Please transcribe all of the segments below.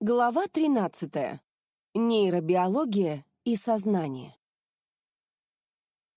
Глава 13. Нейробиология и сознание.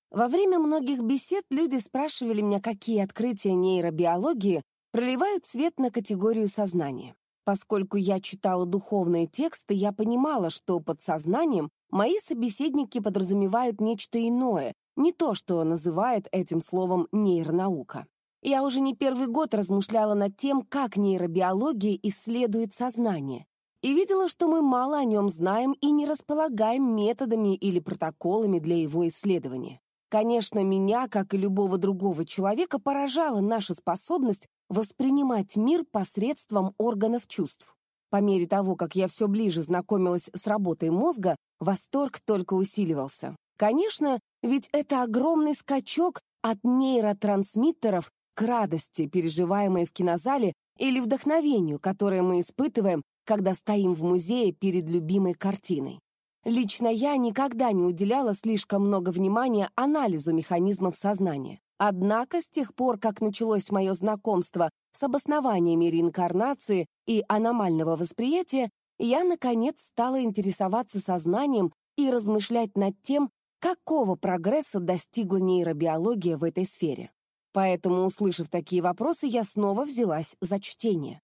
Во время многих бесед люди спрашивали меня, какие открытия нейробиологии проливают свет на категорию сознания. Поскольку я читала духовные тексты, я понимала, что под сознанием мои собеседники подразумевают нечто иное, не то, что называет этим словом нейронаука. Я уже не первый год размышляла над тем, как нейробиология исследует сознание, и видела, что мы мало о нем знаем и не располагаем методами или протоколами для его исследования. Конечно, меня, как и любого другого человека, поражала наша способность воспринимать мир посредством органов чувств. По мере того, как я все ближе знакомилась с работой мозга, восторг только усиливался. Конечно, ведь это огромный скачок от нейротрансмиттеров к радости, переживаемой в кинозале, или вдохновению, которое мы испытываем, когда стоим в музее перед любимой картиной. Лично я никогда не уделяла слишком много внимания анализу механизмов сознания. Однако с тех пор, как началось мое знакомство с обоснованиями реинкарнации и аномального восприятия, я, наконец, стала интересоваться сознанием и размышлять над тем, какого прогресса достигла нейробиология в этой сфере. Поэтому, услышав такие вопросы, я снова взялась за чтение.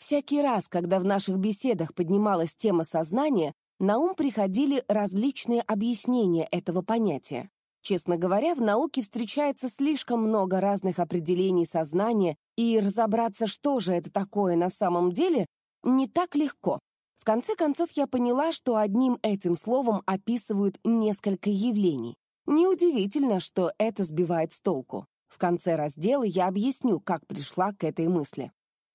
Всякий раз, когда в наших беседах поднималась тема сознания, на ум приходили различные объяснения этого понятия. Честно говоря, в науке встречается слишком много разных определений сознания, и разобраться, что же это такое на самом деле, не так легко. В конце концов, я поняла, что одним этим словом описывают несколько явлений. Неудивительно, что это сбивает с толку. В конце раздела я объясню, как пришла к этой мысли.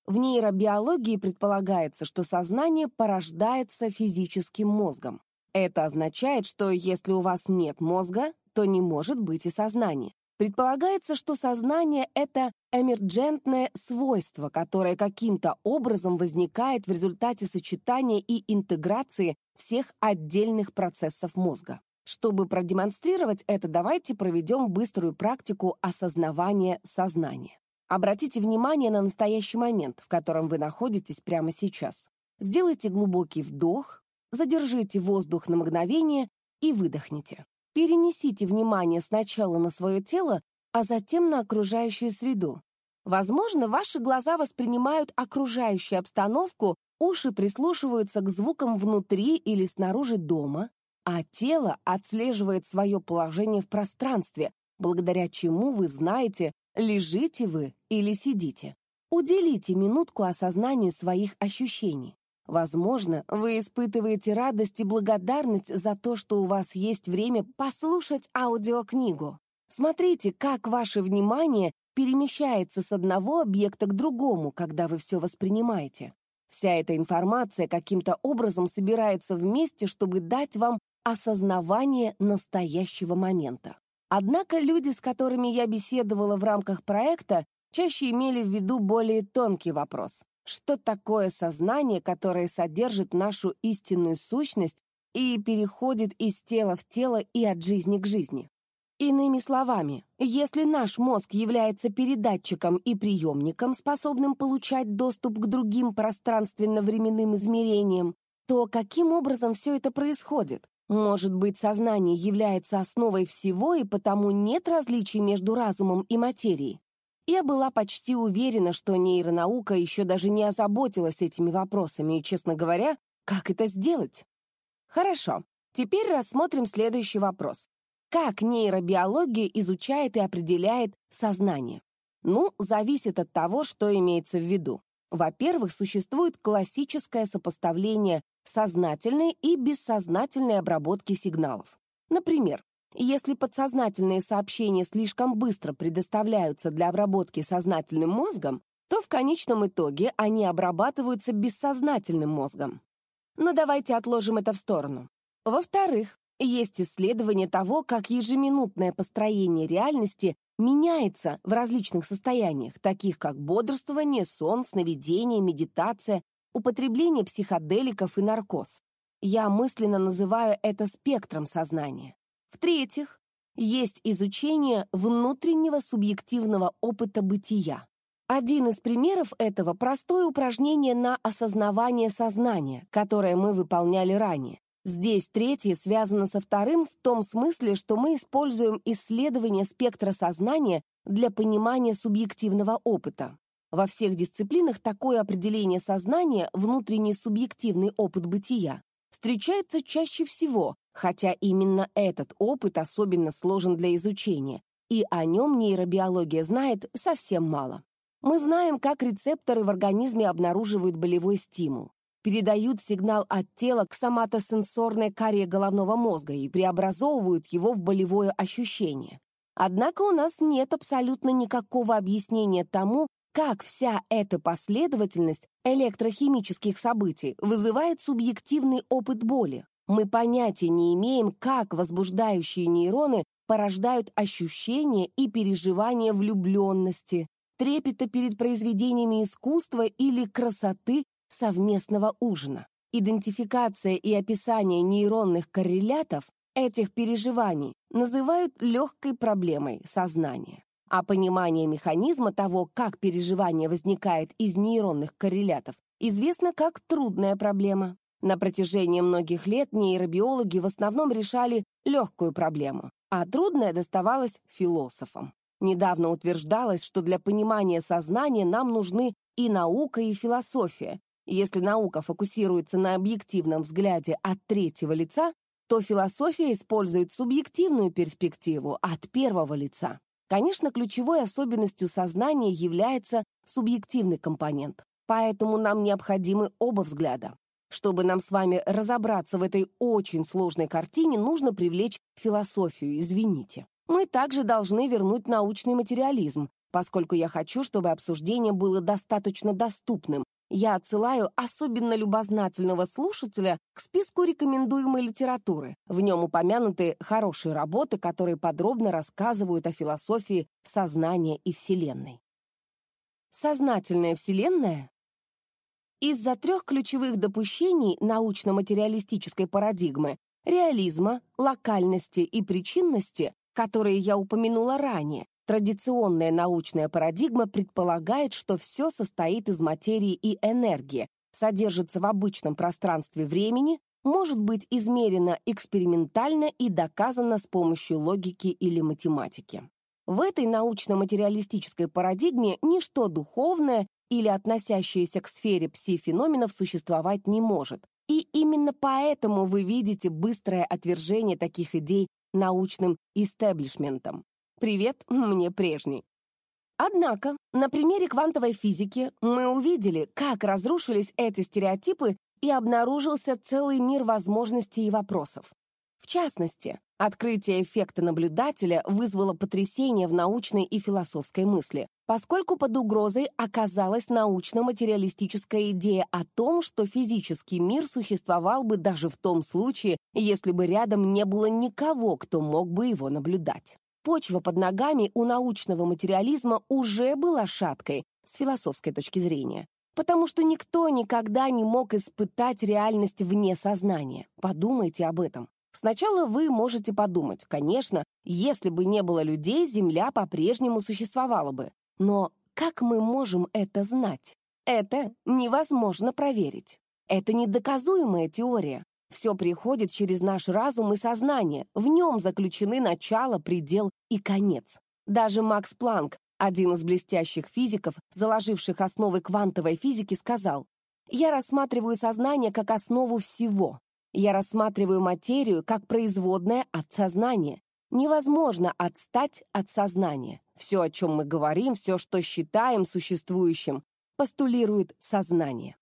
В нейробиологии предполагается, что сознание порождается физическим мозгом. Это означает, что если у вас нет мозга, то не может быть и сознания. Предполагается, что сознание — это эмерджентное свойство, которое каким-то образом возникает в результате сочетания и интеграции всех отдельных процессов мозга. Чтобы продемонстрировать это, давайте проведем быструю практику осознавания сознания. Обратите внимание на настоящий момент, в котором вы находитесь прямо сейчас. Сделайте глубокий вдох, задержите воздух на мгновение и выдохните. Перенесите внимание сначала на свое тело, а затем на окружающую среду. Возможно, ваши глаза воспринимают окружающую обстановку, уши прислушиваются к звукам внутри или снаружи дома, а тело отслеживает свое положение в пространстве, благодаря чему вы знаете, лежите вы или сидите. Уделите минутку осознанию своих ощущений. Возможно, вы испытываете радость и благодарность за то, что у вас есть время послушать аудиокнигу. Смотрите, как ваше внимание перемещается с одного объекта к другому, когда вы все воспринимаете. Вся эта информация каким-то образом собирается вместе, чтобы дать вам осознавание настоящего момента. Однако люди, с которыми я беседовала в рамках проекта, чаще имели в виду более тонкий вопрос. Что такое сознание, которое содержит нашу истинную сущность и переходит из тела в тело и от жизни к жизни? Иными словами, если наш мозг является передатчиком и приемником, способным получать доступ к другим пространственно-временным измерениям, то каким образом все это происходит? Может быть, сознание является основой всего, и потому нет различий между разумом и материей? Я была почти уверена, что нейронаука еще даже не озаботилась этими вопросами, и, честно говоря, как это сделать? Хорошо, теперь рассмотрим следующий вопрос. Как нейробиология изучает и определяет сознание? Ну, зависит от того, что имеется в виду. Во-первых, существует классическое сопоставление сознательной и бессознательной обработки сигналов. Например, если подсознательные сообщения слишком быстро предоставляются для обработки сознательным мозгом, то в конечном итоге они обрабатываются бессознательным мозгом. Но давайте отложим это в сторону. Во-вторых, есть исследование того, как ежеминутное построение реальности меняется в различных состояниях, таких как бодрствование, сон, сновидение, медитация, употребление психоделиков и наркоз. Я мысленно называю это спектром сознания. В-третьих, есть изучение внутреннего субъективного опыта бытия. Один из примеров этого – простое упражнение на осознавание сознания, которое мы выполняли ранее. Здесь третье связано со вторым в том смысле, что мы используем исследование спектра сознания для понимания субъективного опыта. Во всех дисциплинах такое определение сознания, внутренний субъективный опыт бытия, встречается чаще всего, хотя именно этот опыт особенно сложен для изучения, и о нем нейробиология знает совсем мало. Мы знаем, как рецепторы в организме обнаруживают болевой стимул передают сигнал от тела к соматосенсорной коре головного мозга и преобразовывают его в болевое ощущение. Однако у нас нет абсолютно никакого объяснения тому, как вся эта последовательность электрохимических событий вызывает субъективный опыт боли. Мы понятия не имеем, как возбуждающие нейроны порождают ощущения и переживания влюбленности, трепета перед произведениями искусства или красоты совместного ужина. Идентификация и описание нейронных коррелятов этих переживаний называют легкой проблемой сознания. А понимание механизма того, как переживание возникает из нейронных коррелятов, известно как трудная проблема. На протяжении многих лет нейробиологи в основном решали легкую проблему, а трудная доставалась философам. Недавно утверждалось, что для понимания сознания нам нужны и наука, и философия, если наука фокусируется на объективном взгляде от третьего лица, то философия использует субъективную перспективу от первого лица. Конечно, ключевой особенностью сознания является субъективный компонент, поэтому нам необходимы оба взгляда. Чтобы нам с вами разобраться в этой очень сложной картине, нужно привлечь философию, извините. Мы также должны вернуть научный материализм, поскольку я хочу, чтобы обсуждение было достаточно доступным, я отсылаю особенно любознательного слушателя к списку рекомендуемой литературы. В нем упомянуты хорошие работы, которые подробно рассказывают о философии сознания и Вселенной. Сознательная Вселенная из-за трех ключевых допущений научно-материалистической парадигмы — реализма, локальности и причинности, которые я упомянула ранее, Традиционная научная парадигма предполагает, что все состоит из материи и энергии, содержится в обычном пространстве времени, может быть измерено экспериментально и доказано с помощью логики или математики. В этой научно-материалистической парадигме ничто духовное или относящееся к сфере пси-феноменов существовать не может. И именно поэтому вы видите быстрое отвержение таких идей научным истеблишментом. Привет, мне прежний. Однако, на примере квантовой физики мы увидели, как разрушились эти стереотипы и обнаружился целый мир возможностей и вопросов. В частности, открытие эффекта наблюдателя вызвало потрясение в научной и философской мысли, поскольку под угрозой оказалась научно-материалистическая идея о том, что физический мир существовал бы даже в том случае, если бы рядом не было никого, кто мог бы его наблюдать. Почва под ногами у научного материализма уже была шаткой с философской точки зрения, потому что никто никогда не мог испытать реальность вне сознания. Подумайте об этом. Сначала вы можете подумать, конечно, если бы не было людей, Земля по-прежнему существовала бы. Но как мы можем это знать? Это невозможно проверить. Это недоказуемая теория. Все приходит через наш разум и сознание. В нем заключены начало, предел и конец. Даже Макс Планк, один из блестящих физиков, заложивших основы квантовой физики, сказал, «Я рассматриваю сознание как основу всего. Я рассматриваю материю как производное от сознания. Невозможно отстать от сознания. Все, о чем мы говорим, все, что считаем существующим, постулирует сознание».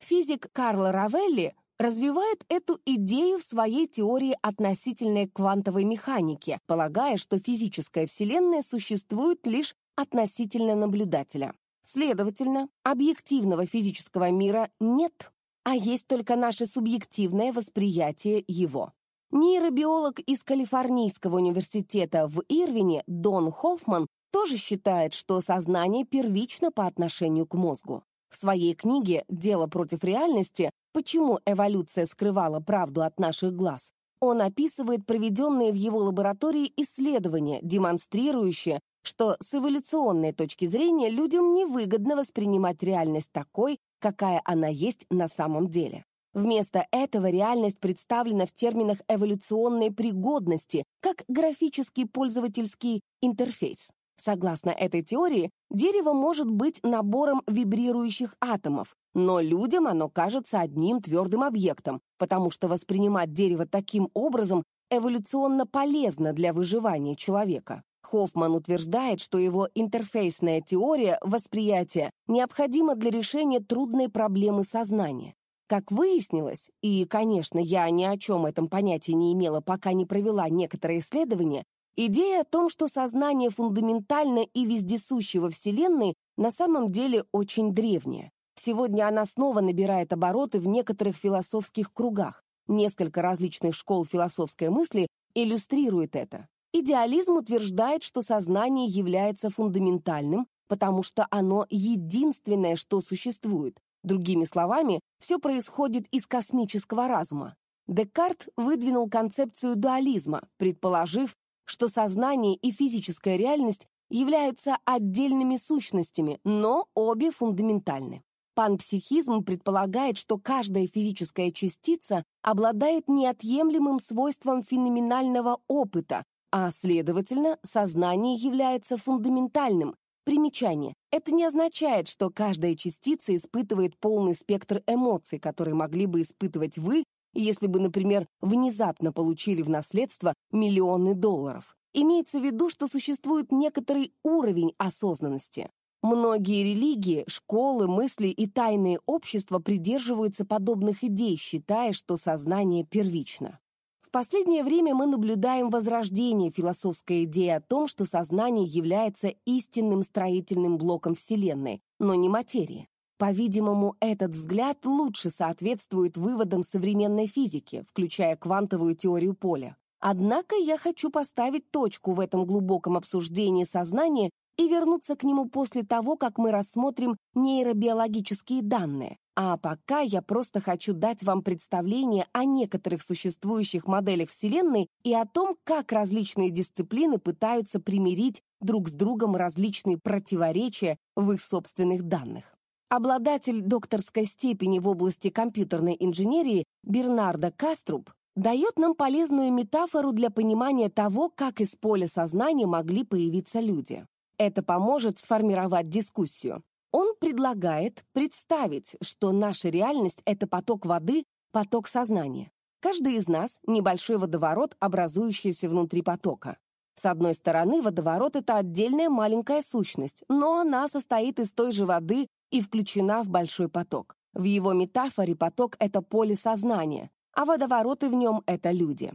Физик Карл Равелли развивает эту идею в своей теории относительной квантовой механики, полагая, что физическая Вселенная существует лишь относительно наблюдателя. Следовательно, объективного физического мира нет, а есть только наше субъективное восприятие его. Нейробиолог из Калифорнийского университета в Ирвине Дон Хоффман тоже считает, что сознание первично по отношению к мозгу. В своей книге «Дело против реальности. Почему эволюция скрывала правду от наших глаз» он описывает проведенные в его лаборатории исследования, демонстрирующие, что с эволюционной точки зрения людям невыгодно воспринимать реальность такой, какая она есть на самом деле. Вместо этого реальность представлена в терминах эволюционной пригодности, как графический пользовательский интерфейс. Согласно этой теории, дерево может быть набором вибрирующих атомов, но людям оно кажется одним твердым объектом, потому что воспринимать дерево таким образом эволюционно полезно для выживания человека. Хоффман утверждает, что его интерфейсная теория восприятия необходима для решения трудной проблемы сознания. Как выяснилось, и, конечно, я ни о чем этом понятия не имела, пока не провела некоторые исследования, Идея о том, что сознание фундаментально и вездесуще во Вселенной, на самом деле очень древняя. Сегодня она снова набирает обороты в некоторых философских кругах. Несколько различных школ философской мысли иллюстрирует это. Идеализм утверждает, что сознание является фундаментальным, потому что оно единственное, что существует. Другими словами, все происходит из космического разума. Декарт выдвинул концепцию дуализма, предположив, что сознание и физическая реальность являются отдельными сущностями, но обе фундаментальны. Панпсихизм предполагает, что каждая физическая частица обладает неотъемлемым свойством феноменального опыта, а, следовательно, сознание является фундаментальным. Примечание. Это не означает, что каждая частица испытывает полный спектр эмоций, которые могли бы испытывать вы если бы, например, внезапно получили в наследство миллионы долларов. Имеется в виду, что существует некоторый уровень осознанности. Многие религии, школы, мысли и тайные общества придерживаются подобных идей, считая, что сознание первично. В последнее время мы наблюдаем возрождение философской идеи о том, что сознание является истинным строительным блоком Вселенной, но не материи. По-видимому, этот взгляд лучше соответствует выводам современной физики, включая квантовую теорию поля. Однако я хочу поставить точку в этом глубоком обсуждении сознания и вернуться к нему после того, как мы рассмотрим нейробиологические данные. А пока я просто хочу дать вам представление о некоторых существующих моделях Вселенной и о том, как различные дисциплины пытаются примирить друг с другом различные противоречия в их собственных данных. Обладатель докторской степени в области компьютерной инженерии Бернардо Каструб дает нам полезную метафору для понимания того, как из поля сознания могли появиться люди. Это поможет сформировать дискуссию. Он предлагает представить, что наша реальность — это поток воды, поток сознания. Каждый из нас — небольшой водоворот, образующийся внутри потока. С одной стороны, водоворот — это отдельная маленькая сущность, но она состоит из той же воды, и включена в большой поток. В его метафоре поток — это поле сознания, а водовороты в нем — это люди.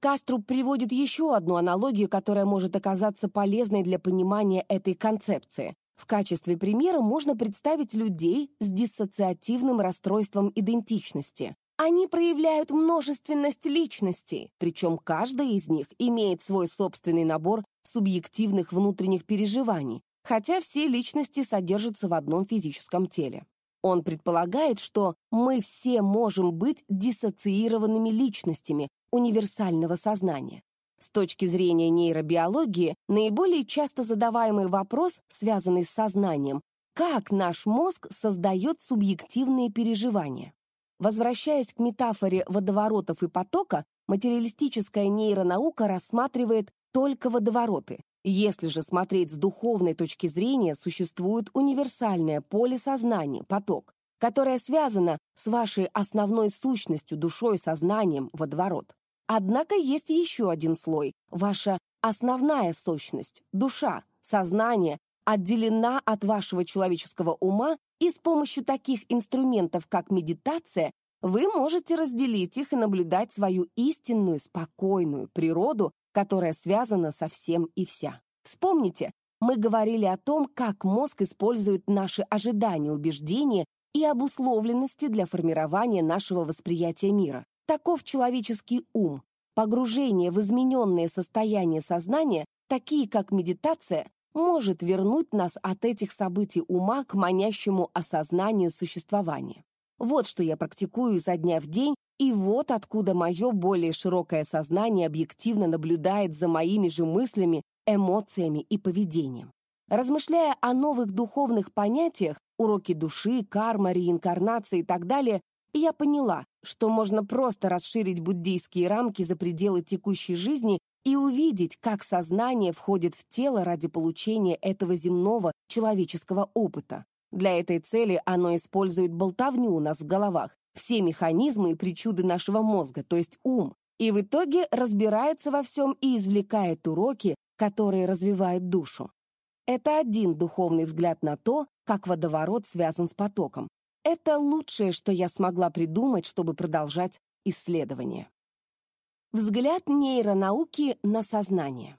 Каструб приводит еще одну аналогию, которая может оказаться полезной для понимания этой концепции. В качестве примера можно представить людей с диссоциативным расстройством идентичности. Они проявляют множественность личностей, причем каждая из них имеет свой собственный набор субъективных внутренних переживаний, хотя все личности содержатся в одном физическом теле. Он предполагает, что мы все можем быть диссоциированными личностями универсального сознания. С точки зрения нейробиологии, наиболее часто задаваемый вопрос, связанный с сознанием, как наш мозг создает субъективные переживания. Возвращаясь к метафоре водоворотов и потока, материалистическая нейронаука рассматривает только водовороты, если же смотреть с духовной точки зрения, существует универсальное поле сознания, поток, которое связано с вашей основной сущностью, душой, сознанием, водоворот. Однако есть еще один слой. Ваша основная сущность, душа, сознание, отделена от вашего человеческого ума, и с помощью таких инструментов, как медитация, вы можете разделить их и наблюдать свою истинную, спокойную природу, которая связана со всем и вся. Вспомните, мы говорили о том, как мозг использует наши ожидания, убеждения и обусловленности для формирования нашего восприятия мира. Таков человеческий ум. Погружение в измененное состояние сознания, такие как медитация, может вернуть нас от этих событий ума к манящему осознанию существования. Вот что я практикую изо дня в день, и вот откуда мое более широкое сознание объективно наблюдает за моими же мыслями эмоциями и поведением. Размышляя о новых духовных понятиях, уроки души, карма, реинкарнация и так далее, я поняла, что можно просто расширить буддийские рамки за пределы текущей жизни и увидеть, как сознание входит в тело ради получения этого земного человеческого опыта. Для этой цели оно использует болтовню у нас в головах, все механизмы и причуды нашего мозга, то есть ум, и в итоге разбирается во всем и извлекает уроки, которые развивают душу. Это один духовный взгляд на то, как водоворот связан с потоком. Это лучшее, что я смогла придумать, чтобы продолжать исследование. Взгляд нейронауки на сознание.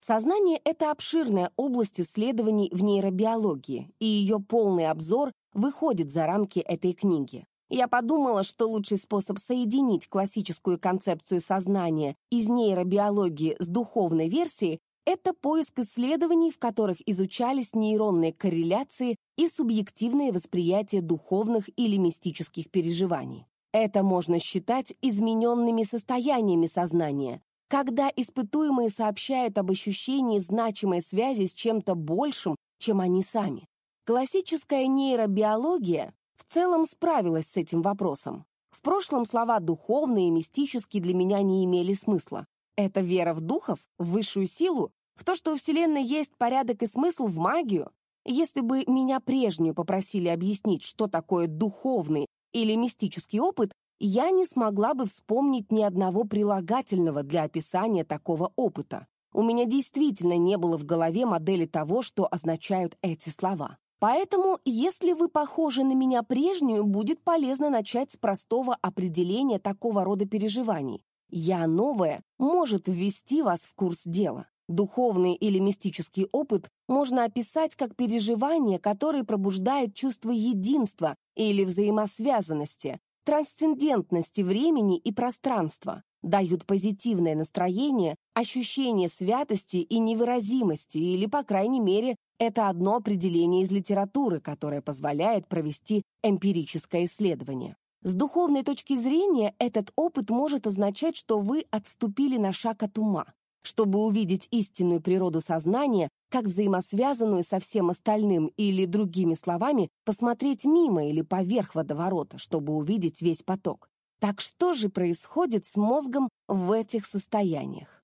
Сознание — это обширная область исследований в нейробиологии, и ее полный обзор выходит за рамки этой книги. Я подумала, что лучший способ соединить классическую концепцию сознания из нейробиологии с духовной версией — это поиск исследований, в которых изучались нейронные корреляции и субъективное восприятие духовных или мистических переживаний. Это можно считать измененными состояниями сознания, когда испытуемые сообщают об ощущении значимой связи с чем-то большим, чем они сами. Классическая нейробиология целом справилась с этим вопросом. В прошлом слова «духовные» и «мистические» для меня не имели смысла. Это вера в духов, в высшую силу, в то, что у Вселенной есть порядок и смысл в магию. Если бы меня прежнюю попросили объяснить, что такое духовный или мистический опыт, я не смогла бы вспомнить ни одного прилагательного для описания такого опыта. У меня действительно не было в голове модели того, что означают эти слова. Поэтому, если вы похожи на меня прежнюю, будет полезно начать с простого определения такого рода переживаний. «Я новая» может ввести вас в курс дела. Духовный или мистический опыт можно описать как переживание, которое пробуждает чувство единства или взаимосвязанности, трансцендентности времени и пространства, дают позитивное настроение, ощущение святости и невыразимости, или, по крайней мере, это одно определение из литературы, которое позволяет провести эмпирическое исследование. С духовной точки зрения этот опыт может означать, что вы отступили на шаг от ума, чтобы увидеть истинную природу сознания, как взаимосвязанную со всем остальным, или, другими словами, посмотреть мимо или поверх водоворота, чтобы увидеть весь поток. Так что же происходит с мозгом в этих состояниях?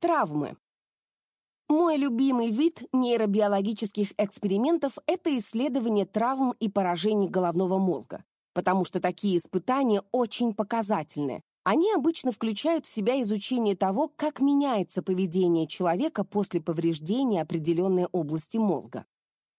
Травмы. Мой любимый вид нейробиологических экспериментов — это исследование травм и поражений головного мозга, потому что такие испытания очень показательны, они обычно включают в себя изучение того, как меняется поведение человека после повреждения определенной области мозга.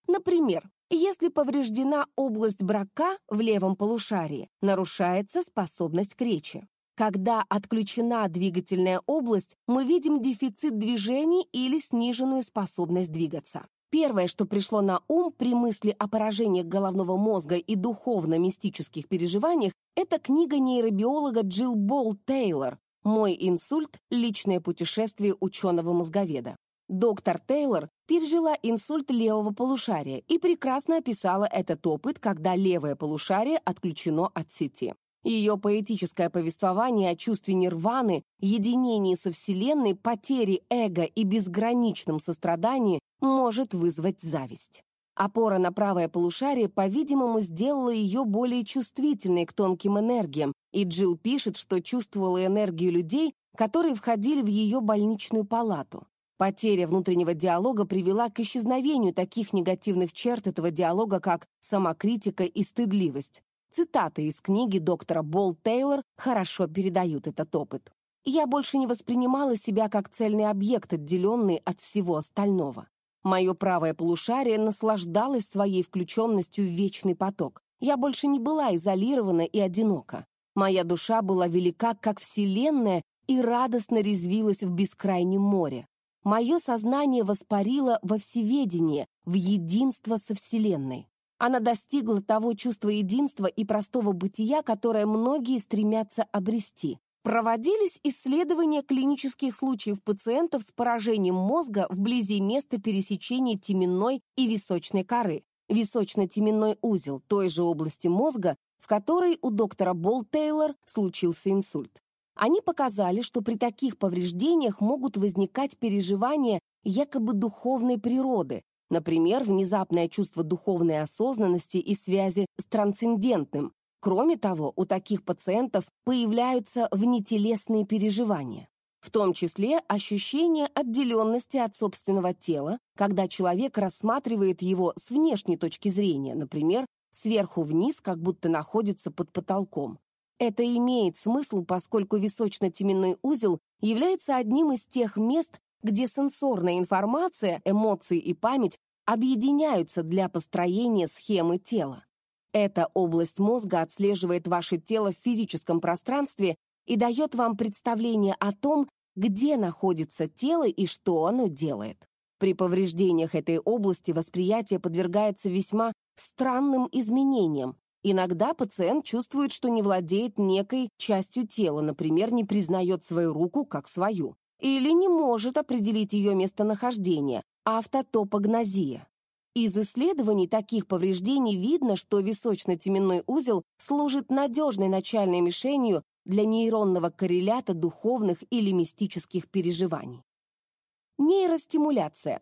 Например, если повреждена область брака в левом полушарии, нарушается способность к речи. Когда отключена двигательная область, мы видим дефицит движений или сниженную способность двигаться. Первое, что пришло на ум при мысли о поражениях головного мозга и духовно-мистических переживаниях, это книга нейробиолога Джилл Болл Тейлор «Мой инсульт. Личное путешествие ученого-мозговеда». Доктор Тейлор пережила инсульт левого полушария и прекрасно описала этот опыт, когда левое полушарие отключено от сети. Ее поэтическое повествование о чувстве нирваны, единении со Вселенной, потере эго и безграничном сострадании может вызвать зависть. Опора на правое полушарие, по-видимому, сделала ее более чувствительной к тонким энергиям, и Джилл пишет, что чувствовала энергию людей, которые входили в ее больничную палату. Потеря внутреннего диалога привела к исчезновению таких негативных черт этого диалога, как самокритика и стыдливость. Цитаты из книги доктора Болл Тейлор хорошо передают этот опыт. Я больше не воспринимала себя как цельный объект, отделенный от всего остального. Мое правое полушарие наслаждалось своей включенностью в вечный поток. Я больше не была изолирована и одинока. Моя душа была велика, как вселенная, и радостно резвилась в бескрайнем море. Мое сознание воспарило во всеведение, в единство со Вселенной. Она достигла того чувства единства и простого бытия, которое многие стремятся обрести. Проводились исследования клинических случаев пациентов с поражением мозга вблизи места пересечения теменной и височной коры, височно-теменной узел той же области мозга, в которой у доктора Бол Тейлор случился инсульт. Они показали, что при таких повреждениях могут возникать переживания якобы духовной природы, например, внезапное чувство духовной осознанности и связи с трансцендентным. Кроме того, у таких пациентов появляются внетелесные переживания, в том числе ощущение отделенности от собственного тела, когда человек рассматривает его с внешней точки зрения, например, сверху вниз, как будто находится под потолком. Это имеет смысл, поскольку височно-теменной узел является одним из тех мест, где сенсорная информация, эмоции и память объединяются для построения схемы тела. Эта область мозга отслеживает ваше тело в физическом пространстве и дает вам представление о том, где находится тело и что оно делает. При повреждениях этой области восприятие подвергается весьма странным изменениям, Иногда пациент чувствует, что не владеет некой частью тела, например, не признает свою руку как свою, или не может определить ее местонахождение, автотопогнозия. Из исследований таких повреждений видно, что височно-теменной узел служит надежной начальной мишенью для нейронного коррелята духовных или мистических переживаний. Нейростимуляция.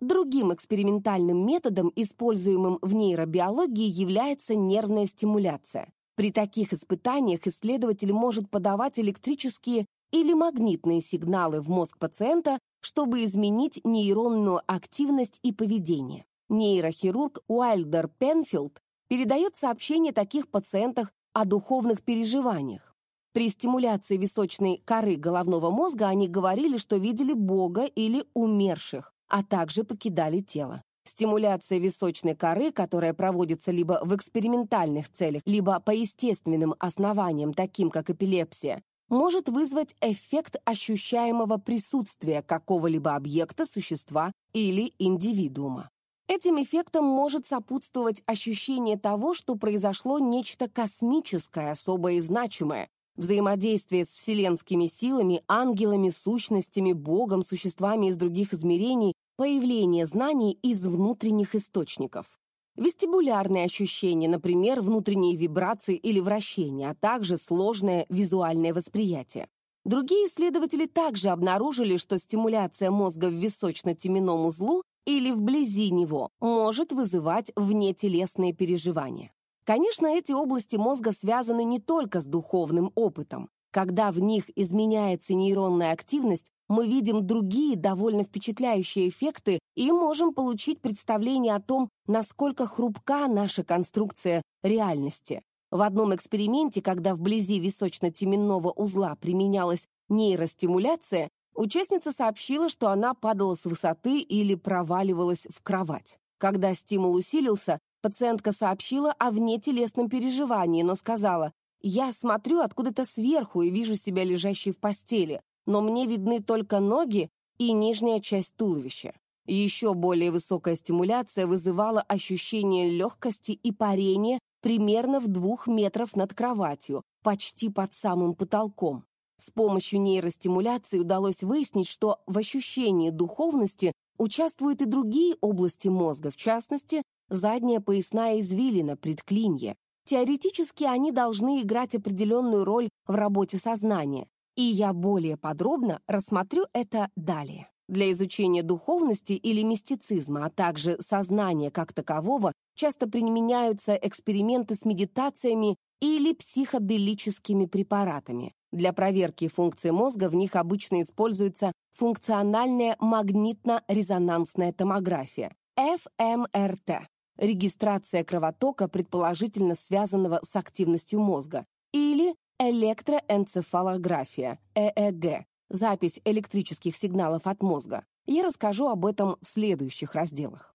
Другим экспериментальным методом, используемым в нейробиологии, является нервная стимуляция. При таких испытаниях исследователь может подавать электрические или магнитные сигналы в мозг пациента, чтобы изменить нейронную активность и поведение. Нейрохирург Уайлдер Пенфилд передает сообщение таких пациентах о духовных переживаниях. При стимуляции височной коры головного мозга они говорили, что видели Бога или умерших, а также покидали тело. Стимуляция височной коры, которая проводится либо в экспериментальных целях, либо по естественным основаниям, таким как эпилепсия, может вызвать эффект ощущаемого присутствия какого-либо объекта, существа или индивидуума. Этим эффектом может сопутствовать ощущение того, что произошло нечто космическое, особое и значимое, взаимодействие с вселенскими силами, ангелами, сущностями, Богом, существами из других измерений, появление знаний из внутренних источников. Вестибулярные ощущения, например, внутренние вибрации или вращения, а также сложное визуальное восприятие. Другие исследователи также обнаружили, что стимуляция мозга в височно-теменном узлу или вблизи него может вызывать внетелесные переживания. Конечно, эти области мозга связаны не только с духовным опытом. Когда в них изменяется нейронная активность, мы видим другие довольно впечатляющие эффекты и можем получить представление о том, насколько хрупка наша конструкция реальности. В одном эксперименте, когда вблизи височно-теменного узла применялась нейростимуляция, участница сообщила, что она падала с высоты или проваливалась в кровать. Когда стимул усилился, Пациентка сообщила о внетелесном переживании, но сказала, «Я смотрю откуда-то сверху и вижу себя лежащей в постели, но мне видны только ноги и нижняя часть туловища». Еще более высокая стимуляция вызывала ощущение легкости и парения примерно в двух метров над кроватью, почти под самым потолком. С помощью нейростимуляции удалось выяснить, что в ощущении духовности участвуют и другие области мозга, в частности, задняя поясная извилина, предклинье. Теоретически они должны играть определенную роль в работе сознания, и я более подробно рассмотрю это далее. Для изучения духовности или мистицизма, а также сознания как такового, часто применяются эксперименты с медитациями или психоделическими препаратами. Для проверки функций мозга в них обычно используется функциональная магнитно-резонансная томография, ФМРТ регистрация кровотока, предположительно связанного с активностью мозга, или электроэнцефалография, ЭЭГ, запись электрических сигналов от мозга. Я расскажу об этом в следующих разделах.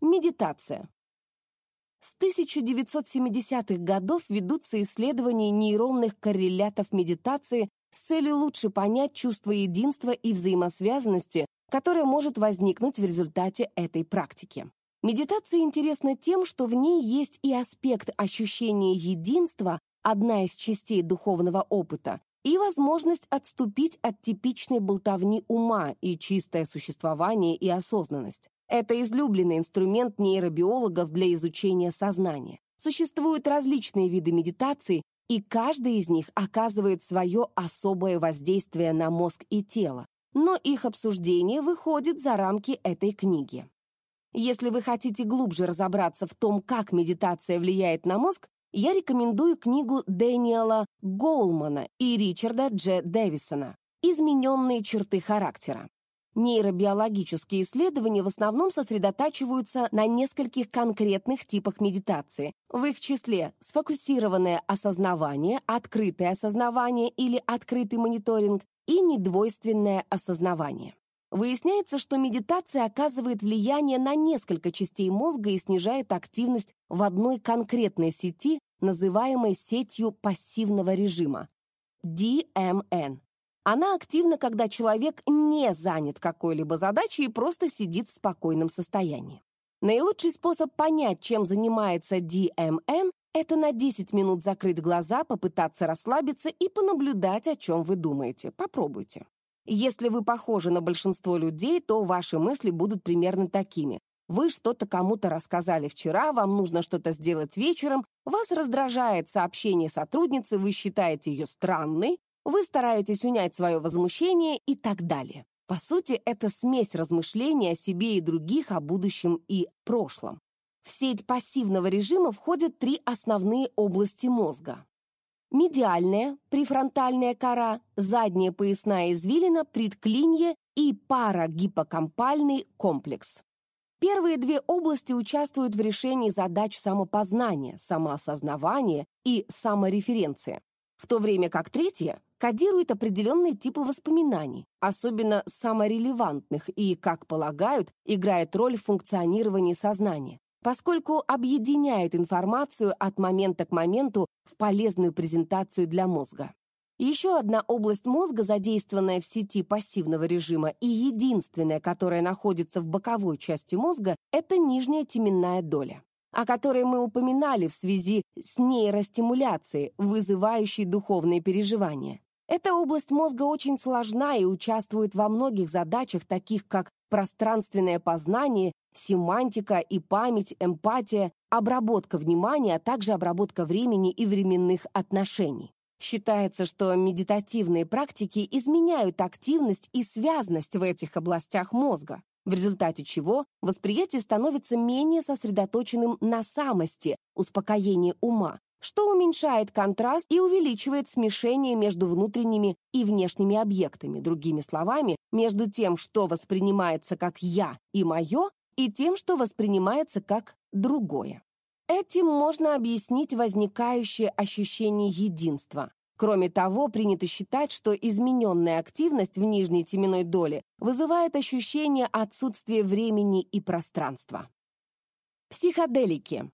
Медитация. С 1970-х годов ведутся исследования нейронных коррелятов медитации с целью лучше понять чувство единства и взаимосвязанности, которое может возникнуть в результате этой практики. Медитация интересна тем, что в ней есть и аспект ощущения единства, одна из частей духовного опыта, и возможность отступить от типичной болтовни ума и чистое существование и осознанность. Это излюбленный инструмент нейробиологов для изучения сознания. Существуют различные виды медитации, и каждый из них оказывает свое особое воздействие на мозг и тело, но их обсуждение выходит за рамки этой книги. Если вы хотите глубже разобраться в том, как медитация влияет на мозг, я рекомендую книгу Дэниела Гоулмана и Ричарда Дж. Дэвисона «Измененные черты характера». Нейробиологические исследования в основном сосредотачиваются на нескольких конкретных типах медитации, в их числе сфокусированное осознавание, открытое осознавание или открытый мониторинг и недвойственное осознавание. Выясняется, что медитация оказывает влияние на несколько частей мозга и снижает активность в одной конкретной сети, называемой сетью пассивного режима – DMN. Она активна, когда человек не занят какой-либо задачей и просто сидит в спокойном состоянии. Наилучший способ понять, чем занимается DMN, это на 10 минут закрыть глаза, попытаться расслабиться и понаблюдать, о чем вы думаете. Попробуйте. Если вы похожи на большинство людей, то ваши мысли будут примерно такими. Вы что-то кому-то рассказали вчера, вам нужно что-то сделать вечером, вас раздражает сообщение сотрудницы, вы считаете ее странной, вы стараетесь унять свое возмущение и так далее. По сути, это смесь размышлений о себе и других, о будущем и прошлом. В сеть пассивного режима входят три основные области мозга медиальная, префронтальная кора, задняя поясная извилина, предклинье и парагиппокампальный комплекс. Первые две области участвуют в решении задач самопознания, самоосознавания и самореференции, в то время как третья кодирует определенные типы воспоминаний, особенно саморелевантных и, как полагают, играет роль в функционировании сознания поскольку объединяет информацию от момента к моменту в полезную презентацию для мозга. Еще одна область мозга, задействованная в сети пассивного режима и единственная, которая находится в боковой части мозга, это нижняя теменная доля, о которой мы упоминали в связи с нейростимуляцией, вызывающей духовные переживания. Эта область мозга очень сложна и участвует во многих задачах, таких как пространственное познание, семантика и память, эмпатия, обработка внимания, а также обработка времени и временных отношений. Считается, что медитативные практики изменяют активность и связность в этих областях мозга, в результате чего восприятие становится менее сосредоточенным на самости, успокоении ума, что уменьшает контраст и увеличивает смешение между внутренними и внешними объектами, другими словами, между тем, что воспринимается как «я» и «моё», и тем, что воспринимается как «другое». Этим можно объяснить возникающее ощущение единства. Кроме того, принято считать, что измененная активность в нижней теменной доле вызывает ощущение отсутствия времени и пространства. Психоделики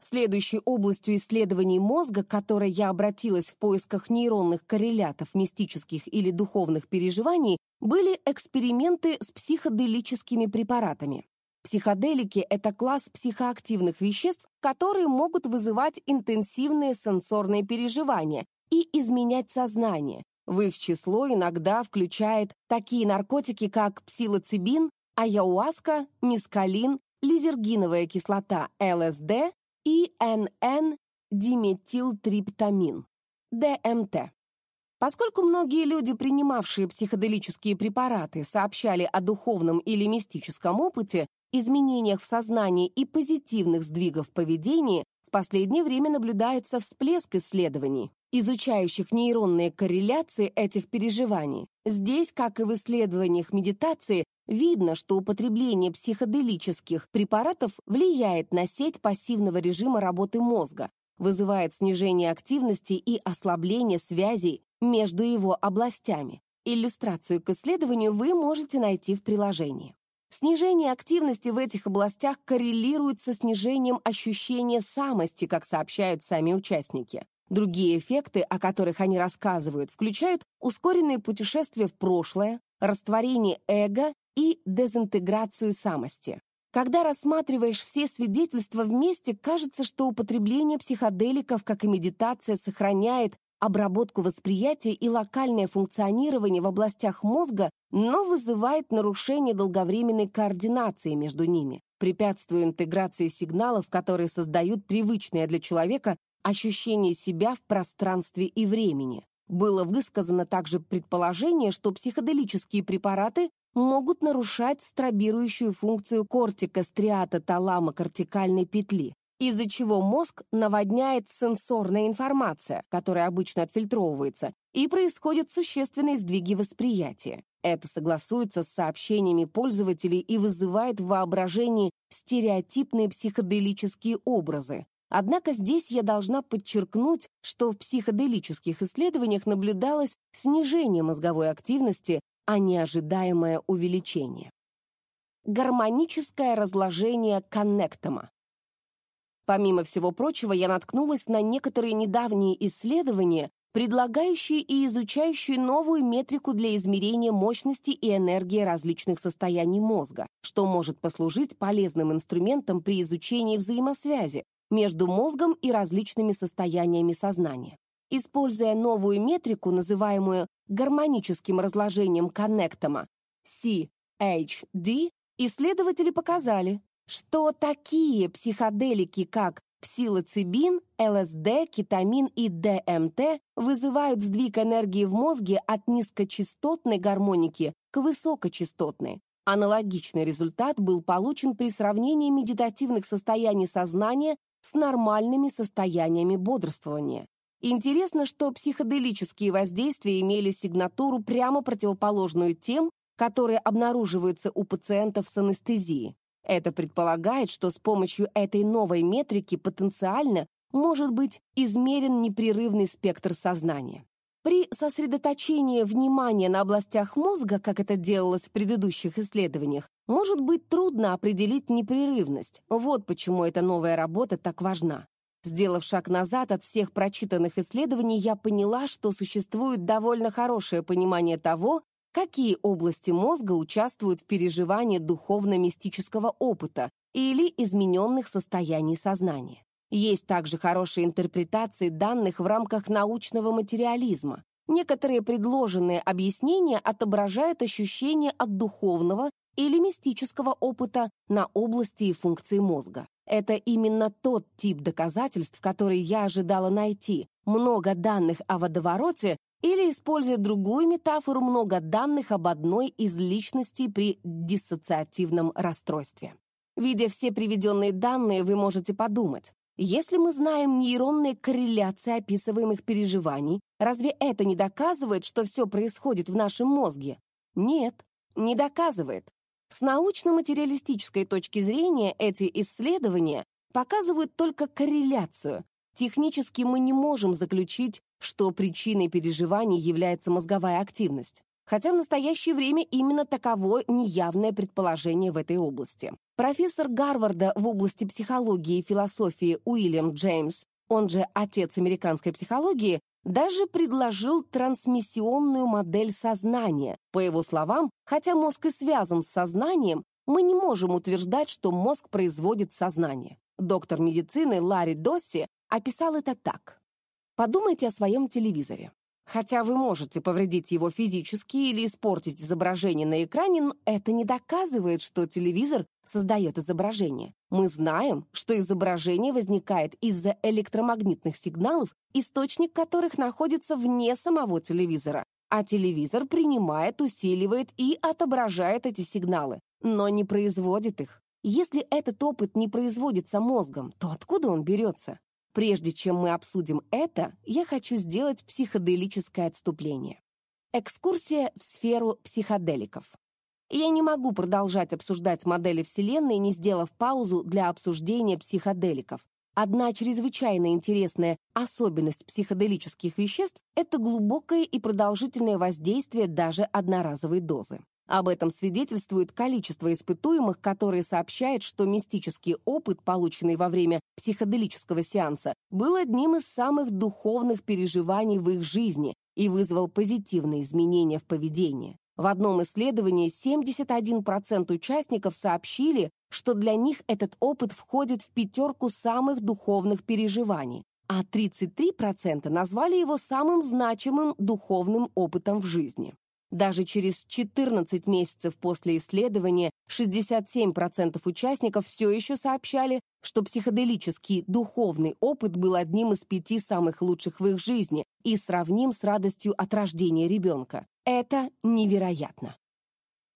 Следующей областью исследований мозга, к которой я обратилась в поисках нейронных коррелятов мистических или духовных переживаний, были эксперименты с психоделическими препаратами. Психоделики — это класс психоактивных веществ, которые могут вызывать интенсивные сенсорные переживания и изменять сознание. В их число иногда включает такие наркотики, как псилоцибин, аяуаска, мискалин, лизергиновая кислота ЛСД ИНН-диметилтриптамин, ДМТ. Поскольку многие люди, принимавшие психоделические препараты, сообщали о духовном или мистическом опыте, изменениях в сознании и позитивных сдвигах в поведении, в последнее время наблюдается всплеск исследований, изучающих нейронные корреляции этих переживаний. Здесь, как и в исследованиях медитации, Видно, что употребление психоделических препаратов влияет на сеть пассивного режима работы мозга, вызывает снижение активности и ослабление связей между его областями. Иллюстрацию к исследованию вы можете найти в приложении. Снижение активности в этих областях коррелирует со снижением ощущения самости, как сообщают сами участники. Другие эффекты, о которых они рассказывают, включают ускоренные путешествия в прошлое, растворение эго и дезинтеграцию самости. Когда рассматриваешь все свидетельства вместе, кажется, что употребление психоделиков, как и медитация, сохраняет обработку восприятия и локальное функционирование в областях мозга, но вызывает нарушение долговременной координации между ними, препятствуя интеграции сигналов, которые создают привычное для человека ощущение себя в пространстве и времени. Было высказано также предположение, что психоделические препараты могут нарушать стробирующую функцию кортика стриата талама кортикальной петли, из-за чего мозг наводняет сенсорная информация, которая обычно отфильтровывается, и происходят существенные сдвиги восприятия. Это согласуется с сообщениями пользователей и вызывает в воображении стереотипные психоделические образы. Однако здесь я должна подчеркнуть, что в психоделических исследованиях наблюдалось снижение мозговой активности, а не ожидаемое увеличение. Гармоническое разложение коннектома. Помимо всего прочего, я наткнулась на некоторые недавние исследования, предлагающие и изучающие новую метрику для измерения мощности и энергии различных состояний мозга, что может послужить полезным инструментом при изучении взаимосвязи между мозгом и различными состояниями сознания. Используя новую метрику, называемую гармоническим разложением коннектома CHD, исследователи показали, что такие психоделики, как псилоцибин, ЛСД, кетамин и ДМТ вызывают сдвиг энергии в мозге от низкочастотной гармоники к высокочастотной. Аналогичный результат был получен при сравнении медитативных состояний сознания с нормальными состояниями бодрствования. Интересно, что психоделические воздействия имели сигнатуру прямо противоположную тем, которые обнаруживаются у пациентов с анестезией. Это предполагает, что с помощью этой новой метрики потенциально может быть измерен непрерывный спектр сознания. При сосредоточении внимания на областях мозга, как это делалось в предыдущих исследованиях, может быть трудно определить непрерывность. Вот почему эта новая работа так важна. Сделав шаг назад от всех прочитанных исследований, я поняла, что существует довольно хорошее понимание того, какие области мозга участвуют в переживании духовно-мистического опыта или измененных состояний сознания. Есть также хорошие интерпретации данных в рамках научного материализма. Некоторые предложенные объяснения отображают ощущения от духовного или мистического опыта на области и функции мозга. Это именно тот тип доказательств, который я ожидала найти. Много данных о водовороте или, используя другую метафору, много данных об одной из личностей при диссоциативном расстройстве. Видя все приведенные данные, вы можете подумать, если мы знаем нейронные корреляции описываемых переживаний, разве это не доказывает, что все происходит в нашем мозге? Нет, не доказывает. С научно-материалистической точки зрения эти исследования показывают только корреляцию. Технически мы не можем заключить, что причиной переживаний является мозговая активность. Хотя в настоящее время именно таково неявное предположение в этой области. Профессор Гарварда в области психологии и философии Уильям Джеймс, он же отец американской психологии, даже предложил трансмиссионную модель сознания. По его словам, хотя мозг и связан с сознанием, мы не можем утверждать, что мозг производит сознание. Доктор медицины Ларри Досси описал это так. Подумайте о своем телевизоре. Хотя вы можете повредить его физически или испортить изображение на экране, но это не доказывает, что телевизор создает изображение. Мы знаем, что изображение возникает из-за электромагнитных сигналов, источник которых находится вне самого телевизора. А телевизор принимает, усиливает и отображает эти сигналы, но не производит их. Если этот опыт не производится мозгом, то откуда он берется? Прежде чем мы обсудим это, я хочу сделать психоделическое отступление. Экскурсия в сферу психоделиков. Я не могу продолжать обсуждать модели Вселенной, не сделав паузу для обсуждения психоделиков. Одна чрезвычайно интересная особенность психоделических веществ — это глубокое и продолжительное воздействие даже одноразовой дозы. Об этом свидетельствует количество испытуемых, которые сообщают, что мистический опыт, полученный во время психоделического сеанса, был одним из самых духовных переживаний в их жизни и вызвал позитивные изменения в поведении. В одном исследовании 71% участников сообщили, что для них этот опыт входит в пятерку самых духовных переживаний, а 33% назвали его самым значимым духовным опытом в жизни. Даже через 14 месяцев после исследования 67% участников все еще сообщали, что психоделический духовный опыт был одним из пяти самых лучших в их жизни и сравним с радостью от рождения ребенка. Это невероятно.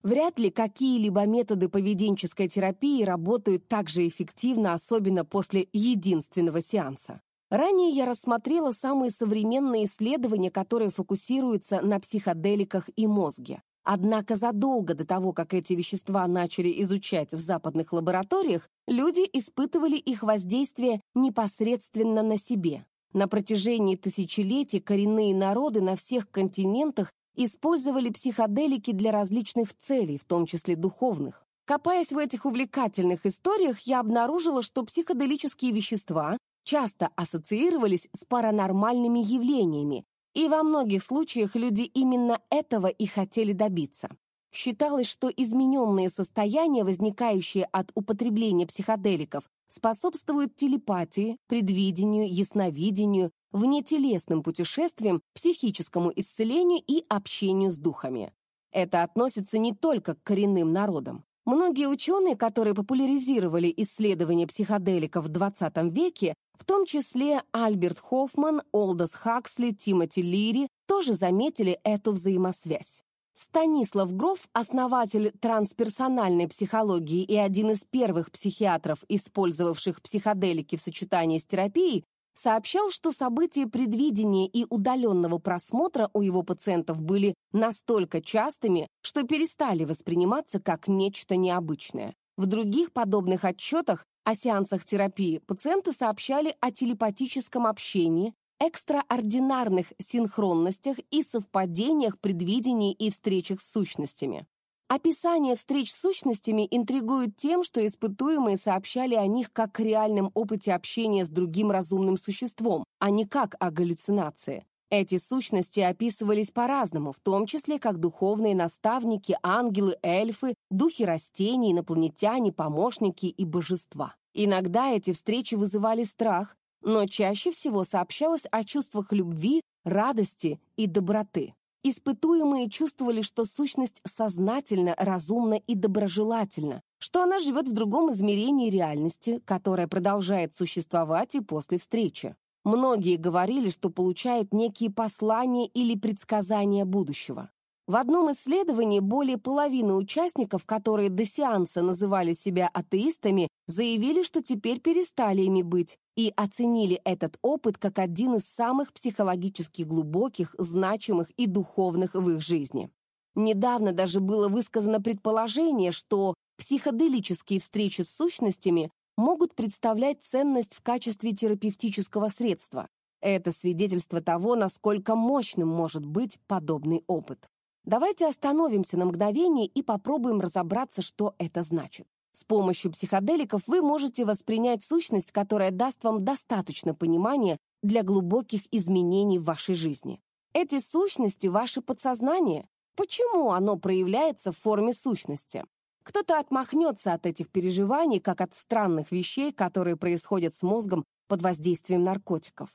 Вряд ли какие-либо методы поведенческой терапии работают так же эффективно, особенно после единственного сеанса. Ранее я рассмотрела самые современные исследования, которые фокусируются на психоделиках и мозге. Однако задолго до того, как эти вещества начали изучать в западных лабораториях, люди испытывали их воздействие непосредственно на себе. На протяжении тысячелетий коренные народы на всех континентах использовали психоделики для различных целей, в том числе духовных. Копаясь в этих увлекательных историях, я обнаружила, что психоделические вещества часто ассоциировались с паранормальными явлениями, и во многих случаях люди именно этого и хотели добиться. Считалось, что измененные состояния, возникающие от употребления психоделиков, способствуют телепатии, предвидению, ясновидению, внетелесным путешествиям, психическому исцелению и общению с духами. Это относится не только к коренным народам. Многие ученые, которые популяризировали исследования психоделиков в XX веке, в том числе Альберт Хоффман, Олдос Хаксли, Тимоти Лири, тоже заметили эту взаимосвязь. Станислав Гроф, основатель трансперсональной психологии и один из первых психиатров, использовавших психоделики в сочетании с терапией, сообщал, что события предвидения и удаленного просмотра у его пациентов были настолько частыми, что перестали восприниматься как нечто необычное. В других подобных отчетах о сеансах терапии пациенты сообщали о телепатическом общении, экстраординарных синхронностях и совпадениях предвидений и встречах с сущностями. Описание встреч с сущностями интригует тем, что испытуемые сообщали о них как о реальном опыте общения с другим разумным существом, а не как о галлюцинации. Эти сущности описывались по-разному, в том числе как духовные наставники, ангелы, эльфы, духи растений, инопланетяне, помощники и божества. Иногда эти встречи вызывали страх, но чаще всего сообщалось о чувствах любви, радости и доброты. Испытуемые чувствовали, что сущность сознательно, разумна и доброжелательна, что она живет в другом измерении реальности, которая продолжает существовать и после встречи. Многие говорили, что получают некие послания или предсказания будущего. В одном исследовании более половины участников, которые до сеанса называли себя атеистами, заявили, что теперь перестали ими быть, и оценили этот опыт как один из самых психологически глубоких, значимых и духовных в их жизни. Недавно даже было высказано предположение, что психоделические встречи с сущностями могут представлять ценность в качестве терапевтического средства. Это свидетельство того, насколько мощным может быть подобный опыт. Давайте остановимся на мгновение и попробуем разобраться, что это значит. С помощью психоделиков вы можете воспринять сущность, которая даст вам достаточно понимания для глубоких изменений в вашей жизни. Эти сущности — ваше подсознание. Почему оно проявляется в форме сущности? Кто-то отмахнется от этих переживаний, как от странных вещей, которые происходят с мозгом под воздействием наркотиков.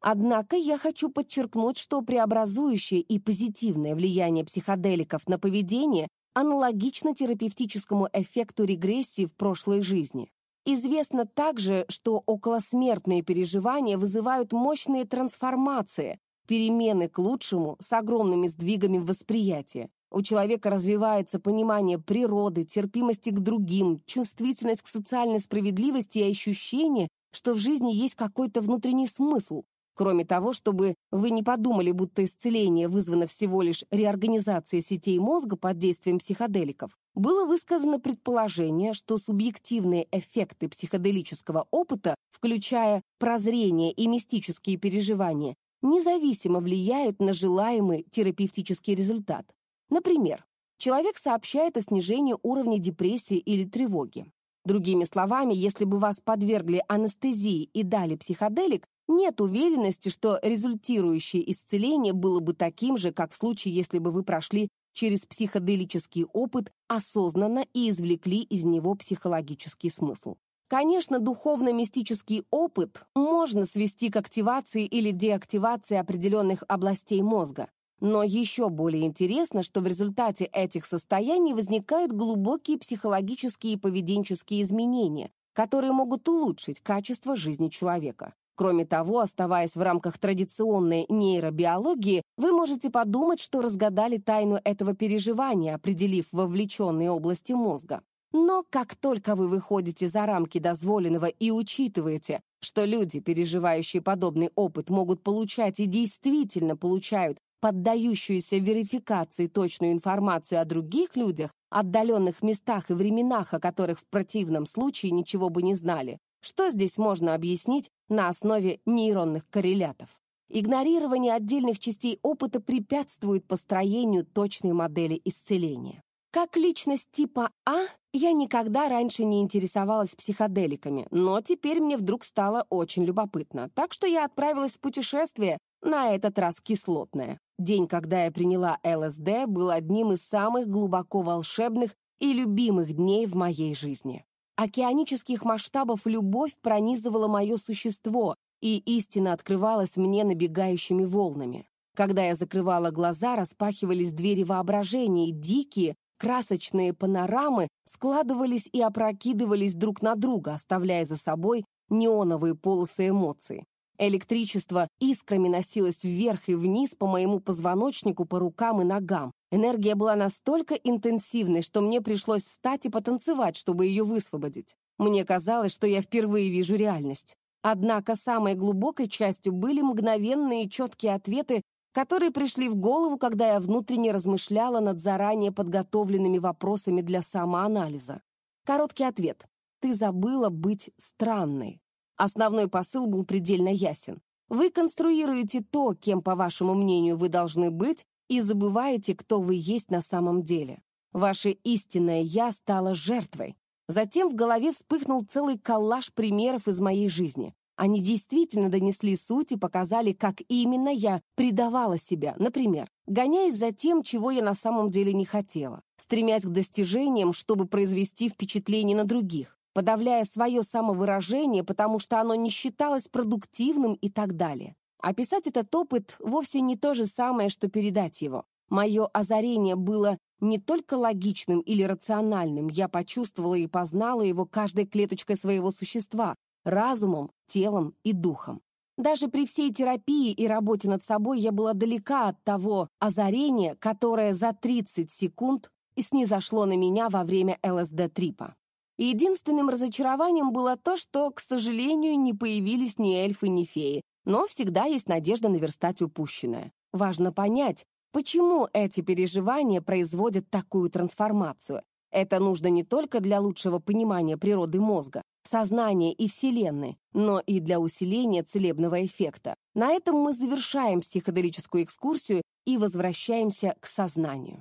Однако я хочу подчеркнуть, что преобразующее и позитивное влияние психоделиков на поведение аналогично терапевтическому эффекту регрессии в прошлой жизни. Известно также, что околосмертные переживания вызывают мощные трансформации, перемены к лучшему с огромными сдвигами восприятия. У человека развивается понимание природы, терпимости к другим, чувствительность к социальной справедливости и ощущение, что в жизни есть какой-то внутренний смысл, Кроме того, чтобы вы не подумали, будто исцеление вызвано всего лишь реорганизацией сетей мозга под действием психоделиков, было высказано предположение, что субъективные эффекты психоделического опыта, включая прозрение и мистические переживания, независимо влияют на желаемый терапевтический результат. Например, человек сообщает о снижении уровня депрессии или тревоги. Другими словами, если бы вас подвергли анестезии и дали психоделик, нет уверенности, что результирующее исцеление было бы таким же, как в случае, если бы вы прошли через психоделический опыт осознанно и извлекли из него психологический смысл. Конечно, духовно-мистический опыт можно свести к активации или деактивации определенных областей мозга. Но еще более интересно, что в результате этих состояний возникают глубокие психологические и поведенческие изменения, которые могут улучшить качество жизни человека. Кроме того, оставаясь в рамках традиционной нейробиологии, вы можете подумать, что разгадали тайну этого переживания, определив вовлеченные области мозга. Но как только вы выходите за рамки дозволенного и учитываете, что люди, переживающие подобный опыт, могут получать и действительно получают поддающуюся верификации точную информацию о других людях, отдаленных местах и временах, о которых в противном случае ничего бы не знали, что здесь можно объяснить на основе нейронных коррелятов? Игнорирование отдельных частей опыта препятствует построению точной модели исцеления. Как личность типа А, я никогда раньше не интересовалась психоделиками, но теперь мне вдруг стало очень любопытно, так что я отправилась в путешествие, на этот раз кислотное. День, когда я приняла ЛСД, был одним из самых глубоко волшебных и любимых дней в моей жизни. Океанических масштабов любовь пронизывала мое существо, и истина открывалась мне набегающими волнами. Когда я закрывала глаза, распахивались двери воображения, и дикие, красочные панорамы складывались и опрокидывались друг на друга, оставляя за собой неоновые полосы эмоций. Электричество искрами носилось вверх и вниз по моему позвоночнику, по рукам и ногам. Энергия была настолько интенсивной, что мне пришлось встать и потанцевать, чтобы ее высвободить. Мне казалось, что я впервые вижу реальность. Однако самой глубокой частью были мгновенные четкие ответы, которые пришли в голову, когда я внутренне размышляла над заранее подготовленными вопросами для самоанализа. Короткий ответ. Ты забыла быть странной. Основной посыл был предельно ясен. Вы конструируете то, кем, по вашему мнению, вы должны быть, и забываете, кто вы есть на самом деле. Ваше истинное «я» стало жертвой. Затем в голове вспыхнул целый коллаж примеров из моей жизни. Они действительно донесли суть и показали, как именно я предавала себя, например, гоняясь за тем, чего я на самом деле не хотела, стремясь к достижениям, чтобы произвести впечатление на других, подавляя свое самовыражение, потому что оно не считалось продуктивным и так далее. Описать этот опыт вовсе не то же самое, что передать его. Мое озарение было не только логичным или рациональным, я почувствовала и познала его каждой клеточкой своего существа, разумом, телом и духом. Даже при всей терапии и работе над собой я была далека от того озарения, которое за 30 секунд и снизошло на меня во время ЛСД-трипа. Единственным разочарованием было то, что, к сожалению, не появились ни эльфы, ни феи, но всегда есть надежда наверстать упущенное. Важно понять, почему эти переживания производят такую трансформацию. Это нужно не только для лучшего понимания природы мозга, сознания и Вселенной, но и для усиления целебного эффекта. На этом мы завершаем психоделическую экскурсию и возвращаемся к сознанию.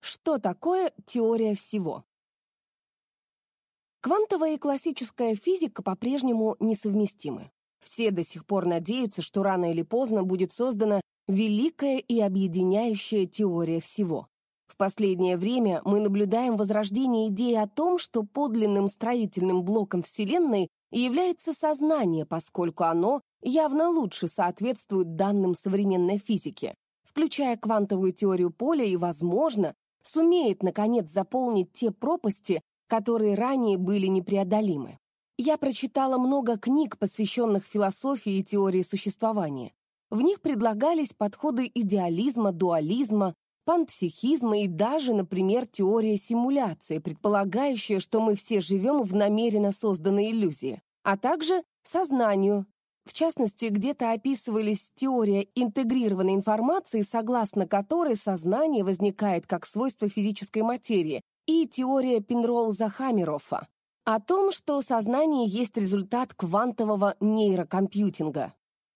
Что такое теория всего? Квантовая и классическая физика по-прежнему несовместимы. Все до сих пор надеются, что рано или поздно будет создана великая и объединяющая теория всего. В последнее время мы наблюдаем возрождение идеи о том, что подлинным строительным блоком Вселенной является сознание, поскольку оно явно лучше соответствует данным современной физики, включая квантовую теорию поля и, возможно, сумеет, наконец, заполнить те пропасти, которые ранее были непреодолимы. Я прочитала много книг, посвященных философии и теории существования. В них предлагались подходы идеализма, дуализма, панпсихизма и даже, например, теория симуляции, предполагающая, что мы все живем в намеренно созданной иллюзии, а также сознанию. В частности, где-то описывались теория интегрированной информации, согласно которой сознание возникает как свойство физической материи, и теория Пенроуза-Хаммероффа о том, что сознание есть результат квантового нейрокомпьютинга.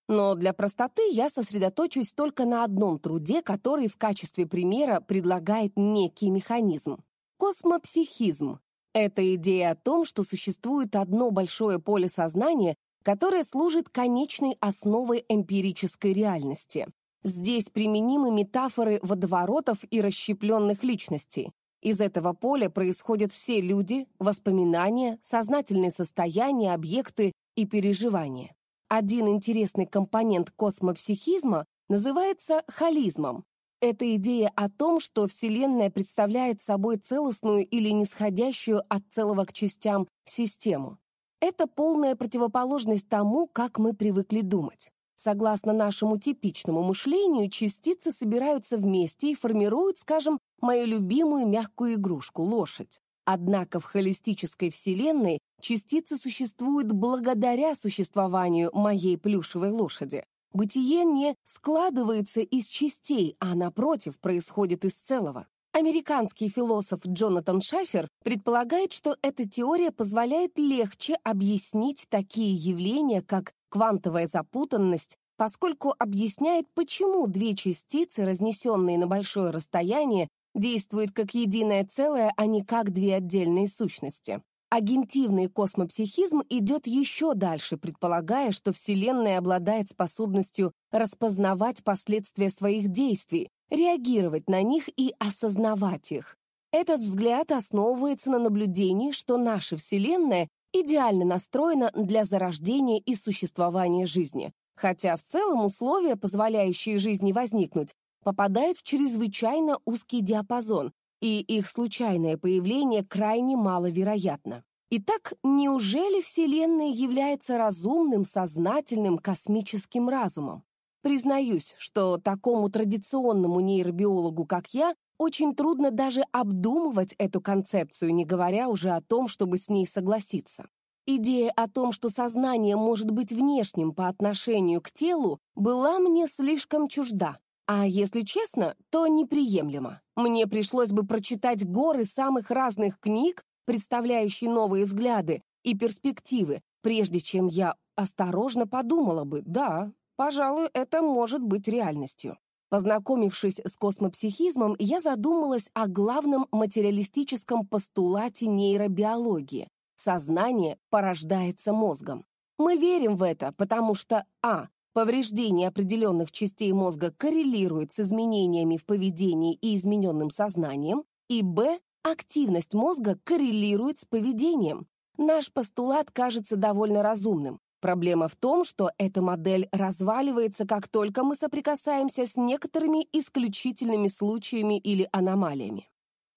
Но для простоты я сосредоточусь только на одном труде, который в качестве примера предлагает некий механизм. Космопсихизм — это идея о том, что существует одно большое поле сознания, которое служит конечной основой эмпирической реальности. Здесь применимы метафоры водоворотов и расщепленных личностей. Из этого поля происходят все люди, воспоминания, сознательные состояния, объекты и переживания. Один интересный компонент космопсихизма называется холизмом. Это идея о том, что Вселенная представляет собой целостную или нисходящую от целого к частям систему. Это полная противоположность тому, как мы привыкли думать. Согласно нашему типичному мышлению, частицы собираются вместе и формируют, скажем, мою любимую мягкую игрушку — лошадь. Однако в холистической вселенной частицы существуют благодаря существованию моей плюшевой лошади. Бытие не складывается из частей, а, напротив, происходит из целого. Американский философ Джонатан Шафер предполагает, что эта теория позволяет легче объяснить такие явления, как квантовая запутанность, поскольку объясняет, почему две частицы, разнесенные на большое расстояние, действуют как единое целое, а не как две отдельные сущности. Агентивный космопсихизм идет еще дальше, предполагая, что Вселенная обладает способностью распознавать последствия своих действий, реагировать на них и осознавать их. Этот взгляд основывается на наблюдении, что наша Вселенная идеально настроена для зарождения и существования жизни, хотя в целом условия, позволяющие жизни возникнуть, попадают в чрезвычайно узкий диапазон, и их случайное появление крайне маловероятно. Итак, неужели Вселенная является разумным, сознательным, космическим разумом? Признаюсь, что такому традиционному нейробиологу, как я, очень трудно даже обдумывать эту концепцию, не говоря уже о том, чтобы с ней согласиться. Идея о том, что сознание может быть внешним по отношению к телу, была мне слишком чужда. А если честно, то неприемлемо. Мне пришлось бы прочитать горы самых разных книг, представляющие новые взгляды и перспективы, прежде чем я осторожно подумала бы, да, пожалуй, это может быть реальностью. Познакомившись с космопсихизмом, я задумалась о главном материалистическом постулате нейробиологии. Сознание порождается мозгом. Мы верим в это, потому что а. Повреждение определенных частей мозга коррелирует с изменениями в поведении и измененным сознанием, и б. Активность мозга коррелирует с поведением. Наш постулат кажется довольно разумным. Проблема в том, что эта модель разваливается, как только мы соприкасаемся с некоторыми исключительными случаями или аномалиями.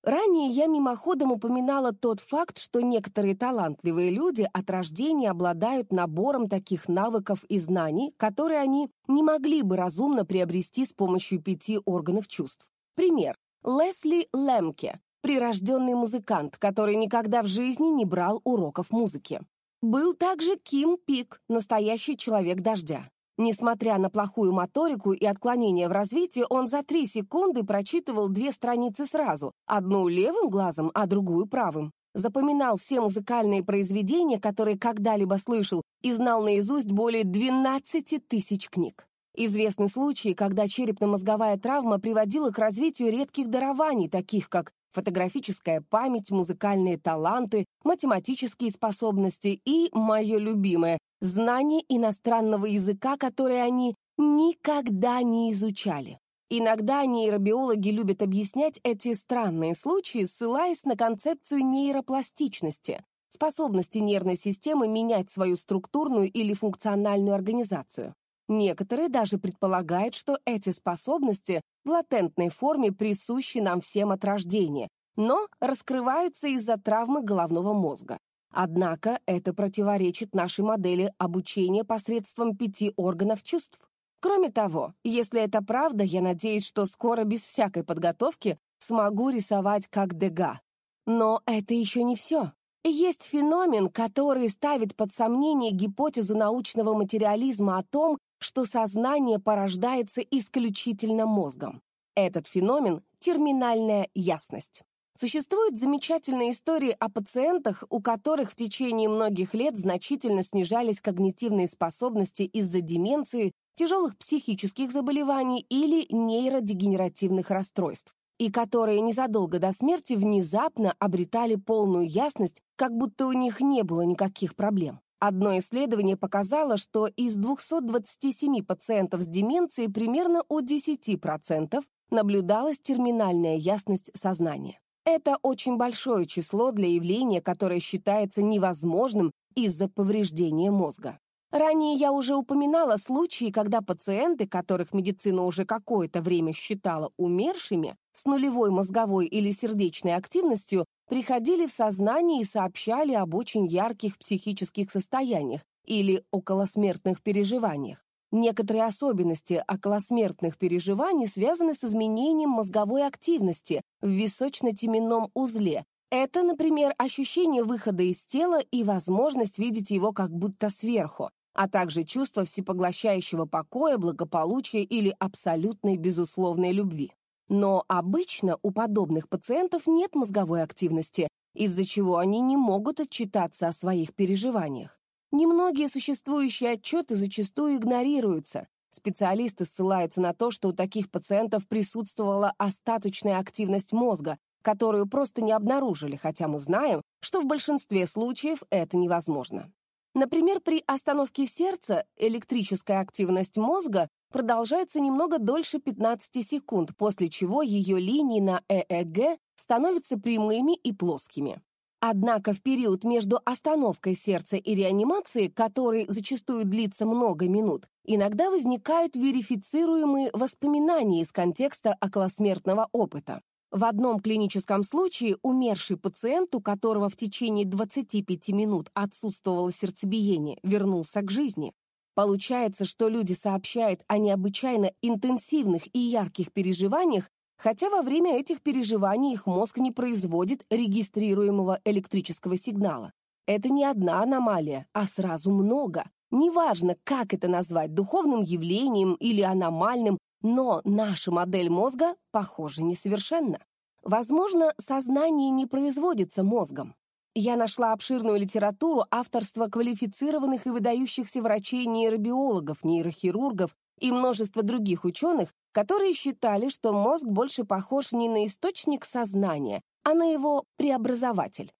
Ранее я мимоходом упоминала тот факт, что некоторые талантливые люди от рождения обладают набором таких навыков и знаний, которые они не могли бы разумно приобрести с помощью пяти органов чувств. Пример. Лесли Лемке, прирожденный музыкант, который никогда в жизни не брал уроков музыки. Был также Ким Пик, настоящий человек дождя. Несмотря на плохую моторику и отклонения в развитии, он за три секунды прочитывал две страницы сразу, одну левым глазом, а другую правым. Запоминал все музыкальные произведения, которые когда-либо слышал, и знал наизусть более 12 тысяч книг. Известны случаи, когда черепно-мозговая травма приводила к развитию редких дарований, таких как фотографическая память, музыкальные таланты, математические способности и, мое любимое, знание иностранного языка, которое они никогда не изучали. Иногда нейробиологи любят объяснять эти странные случаи, ссылаясь на концепцию нейропластичности, способности нервной системы менять свою структурную или функциональную организацию. Некоторые даже предполагают, что эти способности в латентной форме присущи нам всем от рождения, но раскрываются из-за травмы головного мозга. Однако это противоречит нашей модели обучения посредством пяти органов чувств. Кроме того, если это правда, я надеюсь, что скоро без всякой подготовки смогу рисовать как Дега. Но это еще не все. Есть феномен, который ставит под сомнение гипотезу научного материализма о том, что сознание порождается исключительно мозгом. Этот феномен — терминальная ясность. Существуют замечательные истории о пациентах, у которых в течение многих лет значительно снижались когнитивные способности из-за деменции, тяжелых психических заболеваний или нейродегенеративных расстройств, и которые незадолго до смерти внезапно обретали полную ясность, как будто у них не было никаких проблем. Одно исследование показало, что из 227 пациентов с деменцией примерно у 10% наблюдалась терминальная ясность сознания. Это очень большое число для явления, которое считается невозможным из-за повреждения мозга. Ранее я уже упоминала случаи, когда пациенты, которых медицина уже какое-то время считала умершими, с нулевой мозговой или сердечной активностью, приходили в сознание и сообщали об очень ярких психических состояниях или околосмертных переживаниях. Некоторые особенности околосмертных переживаний связаны с изменением мозговой активности в височно-теменном узле. Это, например, ощущение выхода из тела и возможность видеть его как будто сверху, а также чувство всепоглощающего покоя, благополучия или абсолютной безусловной любви. Но обычно у подобных пациентов нет мозговой активности, из-за чего они не могут отчитаться о своих переживаниях. Немногие существующие отчеты зачастую игнорируются. Специалисты ссылаются на то, что у таких пациентов присутствовала остаточная активность мозга, которую просто не обнаружили, хотя мы знаем, что в большинстве случаев это невозможно. Например, при остановке сердца электрическая активность мозга продолжается немного дольше 15 секунд, после чего ее линии на ЭЭГ становятся прямыми и плоскими. Однако в период между остановкой сердца и реанимацией, который зачастую длится много минут, иногда возникают верифицируемые воспоминания из контекста околосмертного опыта. В одном клиническом случае умерший пациент, у которого в течение 25 минут отсутствовало сердцебиение, вернулся к жизни. Получается, что люди сообщают о необычайно интенсивных и ярких переживаниях, хотя во время этих переживаний их мозг не производит регистрируемого электрического сигнала. Это не одна аномалия, а сразу много. Неважно, как это назвать, духовным явлением или аномальным, но наша модель мозга, похоже, несовершенна. Возможно, сознание не производится мозгом. Я нашла обширную литературу авторства квалифицированных и выдающихся врачей-нейробиологов, нейрохирургов и множество других ученых, которые считали, что мозг больше похож не на источник сознания, а на его преобразователь.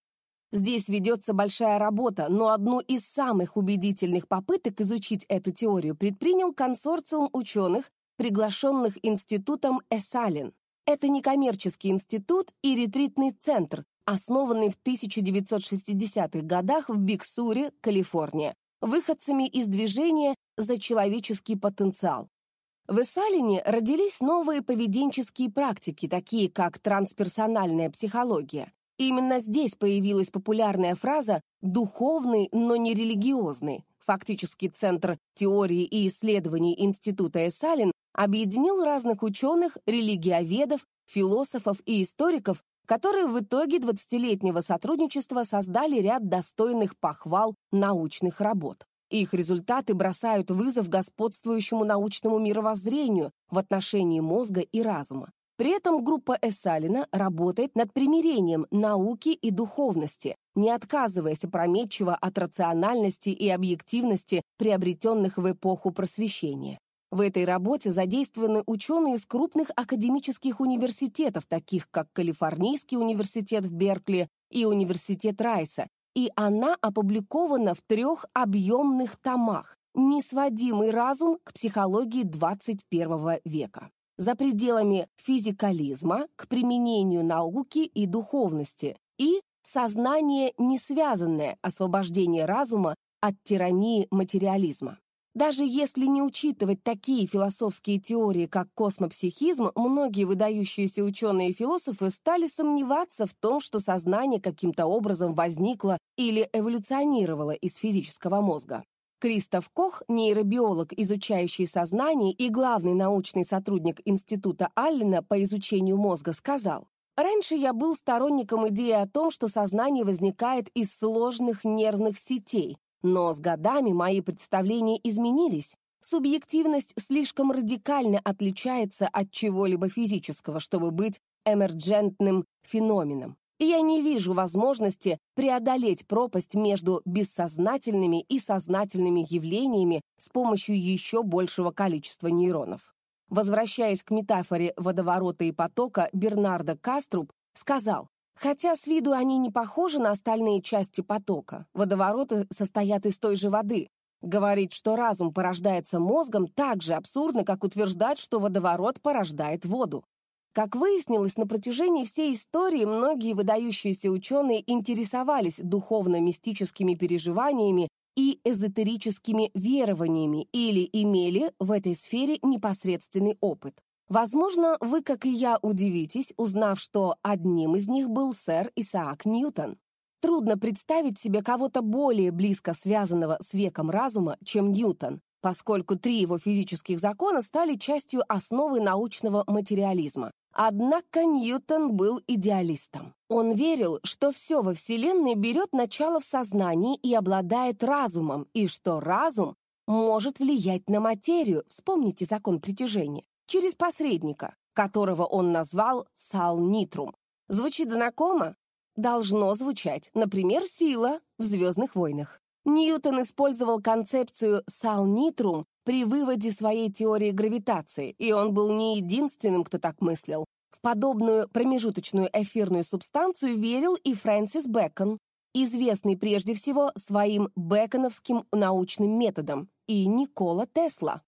Здесь ведется большая работа, но одну из самых убедительных попыток изучить эту теорию предпринял консорциум ученых, приглашенных институтом Эсалин. Это некоммерческий институт и ретритный центр, основанный в 1960-х годах в Биксуре, Калифорния, выходцами из движения «За человеческий потенциал». В Эссалине родились новые поведенческие практики, такие как трансперсональная психология. Именно здесь появилась популярная фраза «духовный, но не религиозный». Фактически Центр теории и исследований Института Эссалин объединил разных ученых, религиоведов, философов и историков которые в итоге 20-летнего сотрудничества создали ряд достойных похвал научных работ. Их результаты бросают вызов господствующему научному мировоззрению в отношении мозга и разума. При этом группа Эссалина работает над примирением науки и духовности, не отказываясь опрометчиво от рациональности и объективности, приобретенных в эпоху просвещения. В этой работе задействованы ученые из крупных академических университетов, таких как Калифорнийский университет в Беркли и Университет Райса, и она опубликована в трех объемных томах «Несводимый разум к психологии 21 века». За пределами физикализма к применению науки и духовности и сознание несвязанное освобождение разума от тирании материализма. Даже если не учитывать такие философские теории, как космопсихизм, многие выдающиеся ученые и философы стали сомневаться в том, что сознание каким-то образом возникло или эволюционировало из физического мозга. Кристоф Кох, нейробиолог, изучающий сознание и главный научный сотрудник Института Аллена по изучению мозга, сказал, «Раньше я был сторонником идеи о том, что сознание возникает из сложных нервных сетей, но с годами мои представления изменились. Субъективность слишком радикально отличается от чего-либо физического, чтобы быть эмерджентным феноменом. И я не вижу возможности преодолеть пропасть между бессознательными и сознательными явлениями с помощью еще большего количества нейронов. Возвращаясь к метафоре водоворота и потока, Бернардо Каструб сказал, Хотя с виду они не похожи на остальные части потока, водовороты состоят из той же воды. Говорить, что разум порождается мозгом, так же абсурдно, как утверждать, что водоворот порождает воду. Как выяснилось, на протяжении всей истории многие выдающиеся ученые интересовались духовно-мистическими переживаниями и эзотерическими верованиями или имели в этой сфере непосредственный опыт. Возможно, вы, как и я, удивитесь, узнав, что одним из них был сэр Исаак Ньютон. Трудно представить себе кого-то более близко связанного с веком разума, чем Ньютон, поскольку три его физических закона стали частью основы научного материализма. Однако Ньютон был идеалистом. Он верил, что все во Вселенной берет начало в сознании и обладает разумом, и что разум может влиять на материю, вспомните закон притяжения, через посредника, которого он назвал Салнитрум. Звучит знакомо? Должно звучать, например, сила в «Звездных войнах». Ньютон использовал концепцию Салнитрум при выводе своей теории гравитации, и он был не единственным, кто так мыслил. В подобную промежуточную эфирную субстанцию верил и Фрэнсис Бэкон, известный прежде всего своим бэконовским научным методом, и Никола Тесла.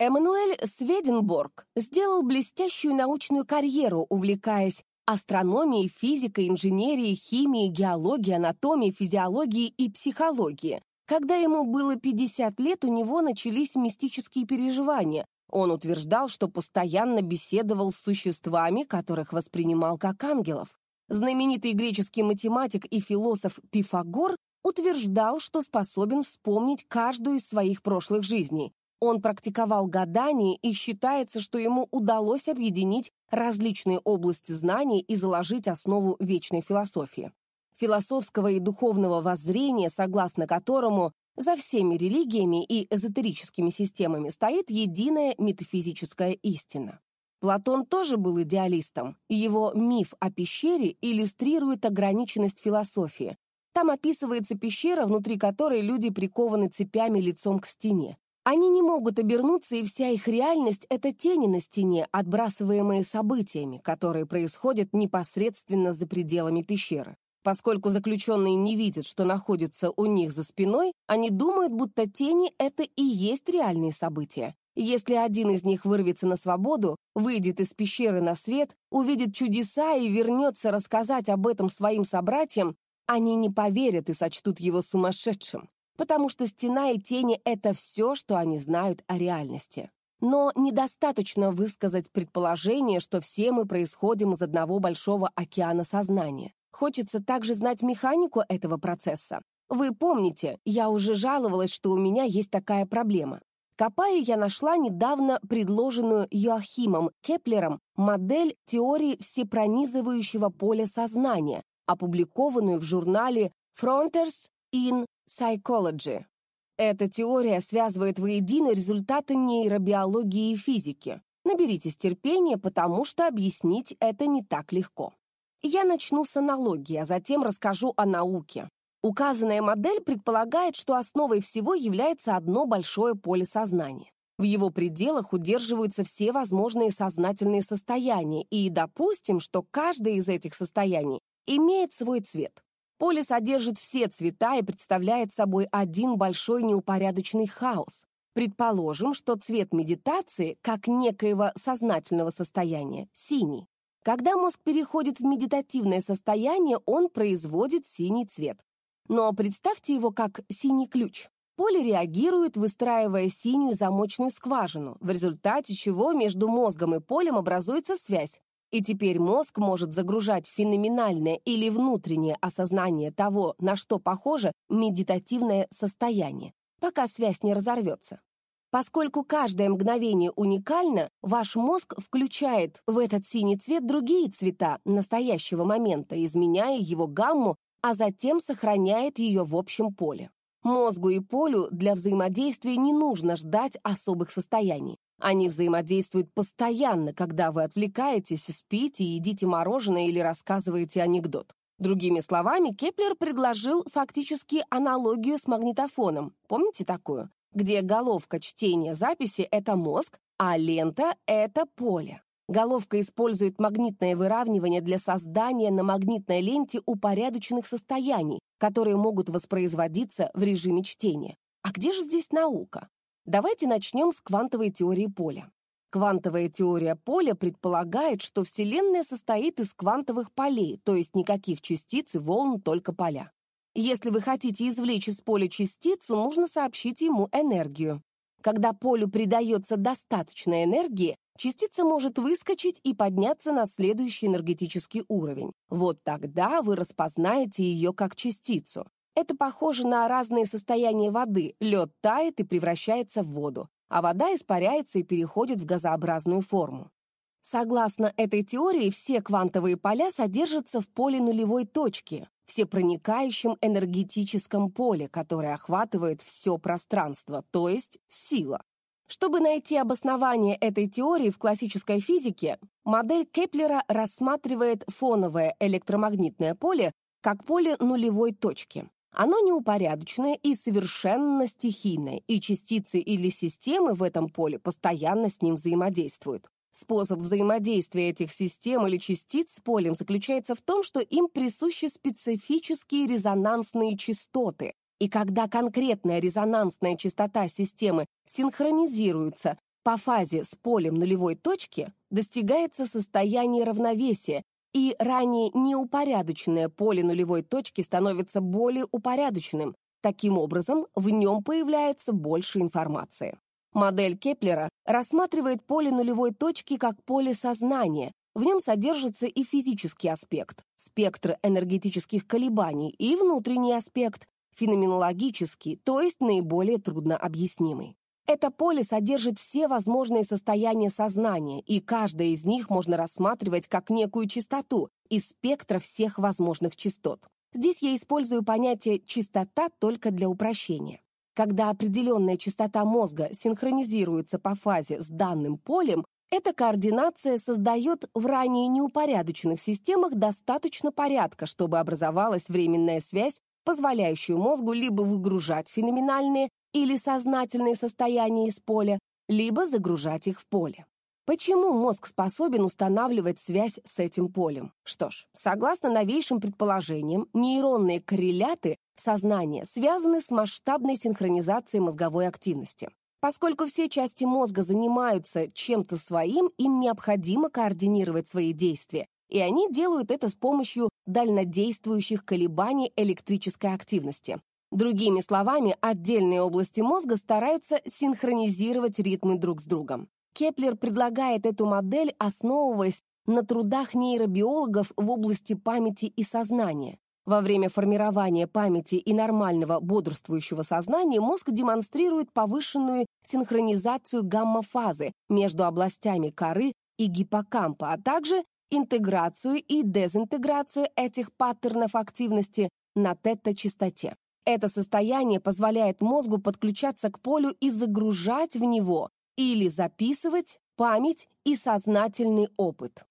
Эммануэль Сведенборг сделал блестящую научную карьеру, увлекаясь астрономией, физикой, инженерией, химией, геологией, анатомией, физиологией и психологией. Когда ему было 50 лет, у него начались мистические переживания. Он утверждал, что постоянно беседовал с существами, которых воспринимал как ангелов. Знаменитый греческий математик и философ Пифагор утверждал, что способен вспомнить каждую из своих прошлых жизней. Он практиковал гадание и считается, что ему удалось объединить различные области знаний и заложить основу вечной философии философского и духовного воззрения, согласно которому за всеми религиями и эзотерическими системами стоит единая метафизическая истина. Платон тоже был идеалистом, и его миф о пещере иллюстрирует ограниченность философии. Там описывается пещера, внутри которой люди прикованы цепями лицом к стене. Они не могут обернуться, и вся их реальность — это тени на стене, отбрасываемые событиями, которые происходят непосредственно за пределами пещеры. Поскольку заключенные не видят, что находится у них за спиной, они думают, будто тени — это и есть реальные события. Если один из них вырвется на свободу, выйдет из пещеры на свет, увидит чудеса и вернется рассказать об этом своим собратьям, они не поверят и сочтут его сумасшедшим, потому что стена и тени — это все, что они знают о реальности. Но недостаточно высказать предположение, что все мы происходим из одного большого океана сознания. Хочется также знать механику этого процесса. Вы помните, я уже жаловалась, что у меня есть такая проблема. Копая, я нашла недавно предложенную Йоахимом Кеплером модель теории всепронизывающего поля сознания, опубликованную в журнале Frontiers in Psychology. Эта теория связывает воедино результаты нейробиологии и физики. Наберитесь терпения, потому что объяснить это не так легко. Я начну с аналогии, а затем расскажу о науке. Указанная модель предполагает, что основой всего является одно большое поле сознания. В его пределах удерживаются все возможные сознательные состояния, и допустим, что каждое из этих состояний имеет свой цвет. Поле содержит все цвета и представляет собой один большой неупорядоченный хаос. Предположим, что цвет медитации, как некоего сознательного состояния, синий. Когда мозг переходит в медитативное состояние, он производит синий цвет. Но представьте его как синий ключ. Поле реагирует, выстраивая синюю замочную скважину, в результате чего между мозгом и полем образуется связь. И теперь мозг может загружать феноменальное или внутреннее осознание того, на что похоже медитативное состояние, пока связь не разорвется. Поскольку каждое мгновение уникально, ваш мозг включает в этот синий цвет другие цвета настоящего момента, изменяя его гамму, а затем сохраняет ее в общем поле. Мозгу и полю для взаимодействия не нужно ждать особых состояний. Они взаимодействуют постоянно, когда вы отвлекаетесь, спите, едите мороженое или рассказываете анекдот. Другими словами, Кеплер предложил фактически аналогию с магнитофоном. Помните такой? где головка чтения записи — это мозг, а лента — это поле. Головка использует магнитное выравнивание для создания на магнитной ленте упорядоченных состояний, которые могут воспроизводиться в режиме чтения. А где же здесь наука? Давайте начнем с квантовой теории поля. Квантовая теория поля предполагает, что Вселенная состоит из квантовых полей, то есть никаких частиц и волн, только поля. Если вы хотите извлечь из поля частицу, нужно сообщить ему энергию. Когда полю придается достаточно энергии, частица может выскочить и подняться на следующий энергетический уровень. Вот тогда вы распознаете ее как частицу. Это похоже на разные состояния воды. Лед тает и превращается в воду, а вода испаряется и переходит в газообразную форму. Согласно этой теории, все квантовые поля содержатся в поле нулевой точки, всепроникающем энергетическом поле, которое охватывает все пространство, то есть сила. Чтобы найти обоснование этой теории в классической физике, модель Кеплера рассматривает фоновое электромагнитное поле как поле нулевой точки. Оно неупорядоченное и совершенно стихийное, и частицы или системы в этом поле постоянно с ним взаимодействуют. Способ взаимодействия этих систем или частиц с полем заключается в том, что им присущи специфические резонансные частоты, и когда конкретная резонансная частота системы синхронизируется по фазе с полем нулевой точки, достигается состояние равновесия, и ранее неупорядоченное поле нулевой точки становится более упорядоченным. Таким образом, в нем появляется больше информации. Модель Кеплера рассматривает поле нулевой точки как поле сознания. В нем содержится и физический аспект, спектр энергетических колебаний, и внутренний аспект, феноменологический, то есть наиболее трудно объяснимый. Это поле содержит все возможные состояния сознания, и каждое из них можно рассматривать как некую частоту из спектра всех возможных частот. Здесь я использую понятие «частота» только для упрощения. Когда определенная частота мозга синхронизируется по фазе с данным полем, эта координация создает в ранее неупорядоченных системах достаточно порядка, чтобы образовалась временная связь, позволяющая мозгу либо выгружать феноменальные или сознательные состояния из поля, либо загружать их в поле. Почему мозг способен устанавливать связь с этим полем? Что ж, согласно новейшим предположениям, нейронные корреляты сознания связаны с масштабной синхронизацией мозговой активности. Поскольку все части мозга занимаются чем-то своим, им необходимо координировать свои действия, и они делают это с помощью дальнодействующих колебаний электрической активности. Другими словами, отдельные области мозга стараются синхронизировать ритмы друг с другом. Кеплер предлагает эту модель, основываясь на трудах нейробиологов в области памяти и сознания. Во время формирования памяти и нормального бодрствующего сознания мозг демонстрирует повышенную синхронизацию гамма-фазы между областями коры и гиппокампа, а также интеграцию и дезинтеграцию этих паттернов активности на тета-частоте. Это состояние позволяет мозгу подключаться к полю и загружать в него или записывать память и сознательный опыт.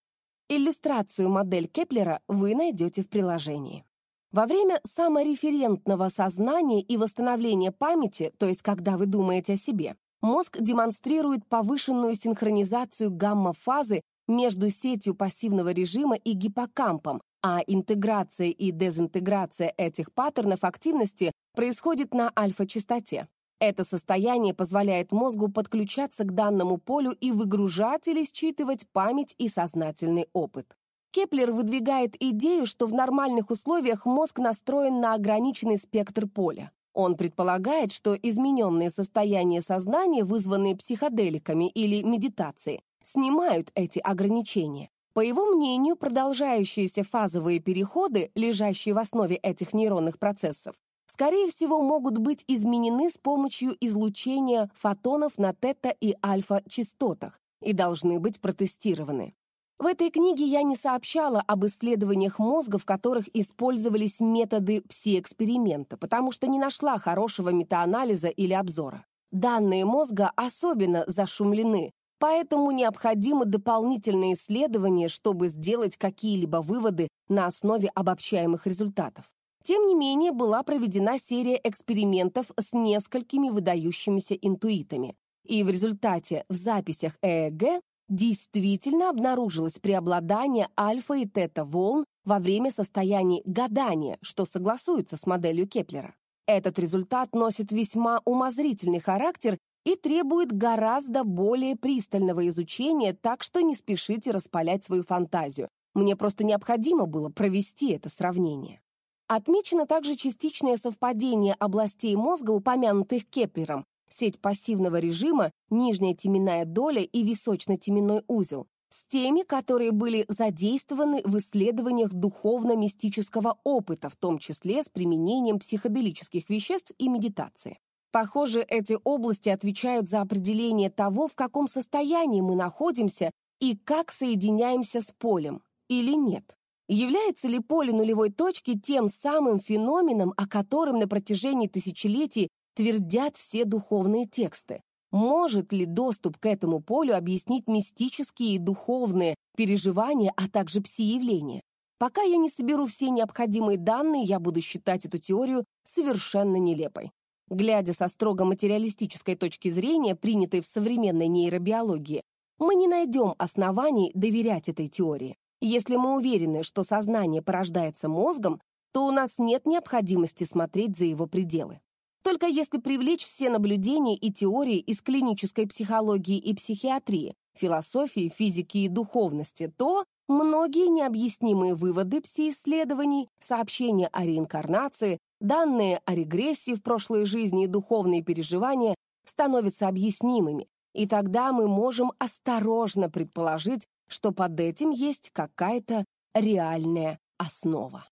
Иллюстрацию модель Кеплера вы найдете в приложении. Во время самореферентного сознания и восстановления памяти, то есть когда вы думаете о себе, мозг демонстрирует повышенную синхронизацию гамма-фазы между сетью пассивного режима и гиппокампом, а интеграция и дезинтеграция этих паттернов активности происходит на альфа-частоте. Это состояние позволяет мозгу подключаться к данному полю и выгружать или считывать память и сознательный опыт. Кеплер выдвигает идею, что в нормальных условиях мозг настроен на ограниченный спектр поля. Он предполагает, что измененные состояния сознания, вызванные психоделиками или медитацией, снимают эти ограничения. По его мнению, продолжающиеся фазовые переходы, лежащие в основе этих нейронных процессов, скорее всего, могут быть изменены с помощью излучения фотонов на тета- и альфа-частотах и должны быть протестированы. В этой книге я не сообщала об исследованиях мозга, в которых использовались методы пси-эксперимента, потому что не нашла хорошего метаанализа или обзора. Данные мозга особенно зашумлены, поэтому необходимы дополнительные исследования, чтобы сделать какие-либо выводы на основе обобщаемых результатов. Тем не менее, была проведена серия экспериментов с несколькими выдающимися интуитами. И в результате в записях ЭЭГ действительно обнаружилось преобладание альфа и тета-волн во время состояний гадания, что согласуется с моделью Кеплера. Этот результат носит весьма умозрительный характер и требует гораздо более пристального изучения, так что не спешите распалять свою фантазию. Мне просто необходимо было провести это сравнение. Отмечено также частичное совпадение областей мозга, упомянутых Кеплером, сеть пассивного режима, нижняя теменная доля и височно-теменной узел, с теми, которые были задействованы в исследованиях духовно-мистического опыта, в том числе с применением психоделических веществ и медитации. Похоже, эти области отвечают за определение того, в каком состоянии мы находимся и как соединяемся с полем, или нет. Является ли поле нулевой точки тем самым феноменом, о котором на протяжении тысячелетий твердят все духовные тексты? Может ли доступ к этому полю объяснить мистические и духовные переживания, а также пси-явления? Пока я не соберу все необходимые данные, я буду считать эту теорию совершенно нелепой. Глядя со строго материалистической точки зрения, принятой в современной нейробиологии, мы не найдем оснований доверять этой теории. Если мы уверены, что сознание порождается мозгом, то у нас нет необходимости смотреть за его пределы. Только если привлечь все наблюдения и теории из клинической психологии и психиатрии, философии, физики и духовности, то многие необъяснимые выводы пси-исследований, сообщения о реинкарнации, данные о регрессии в прошлой жизни и духовные переживания становятся объяснимыми, и тогда мы можем осторожно предположить, что под этим есть какая-то реальная основа.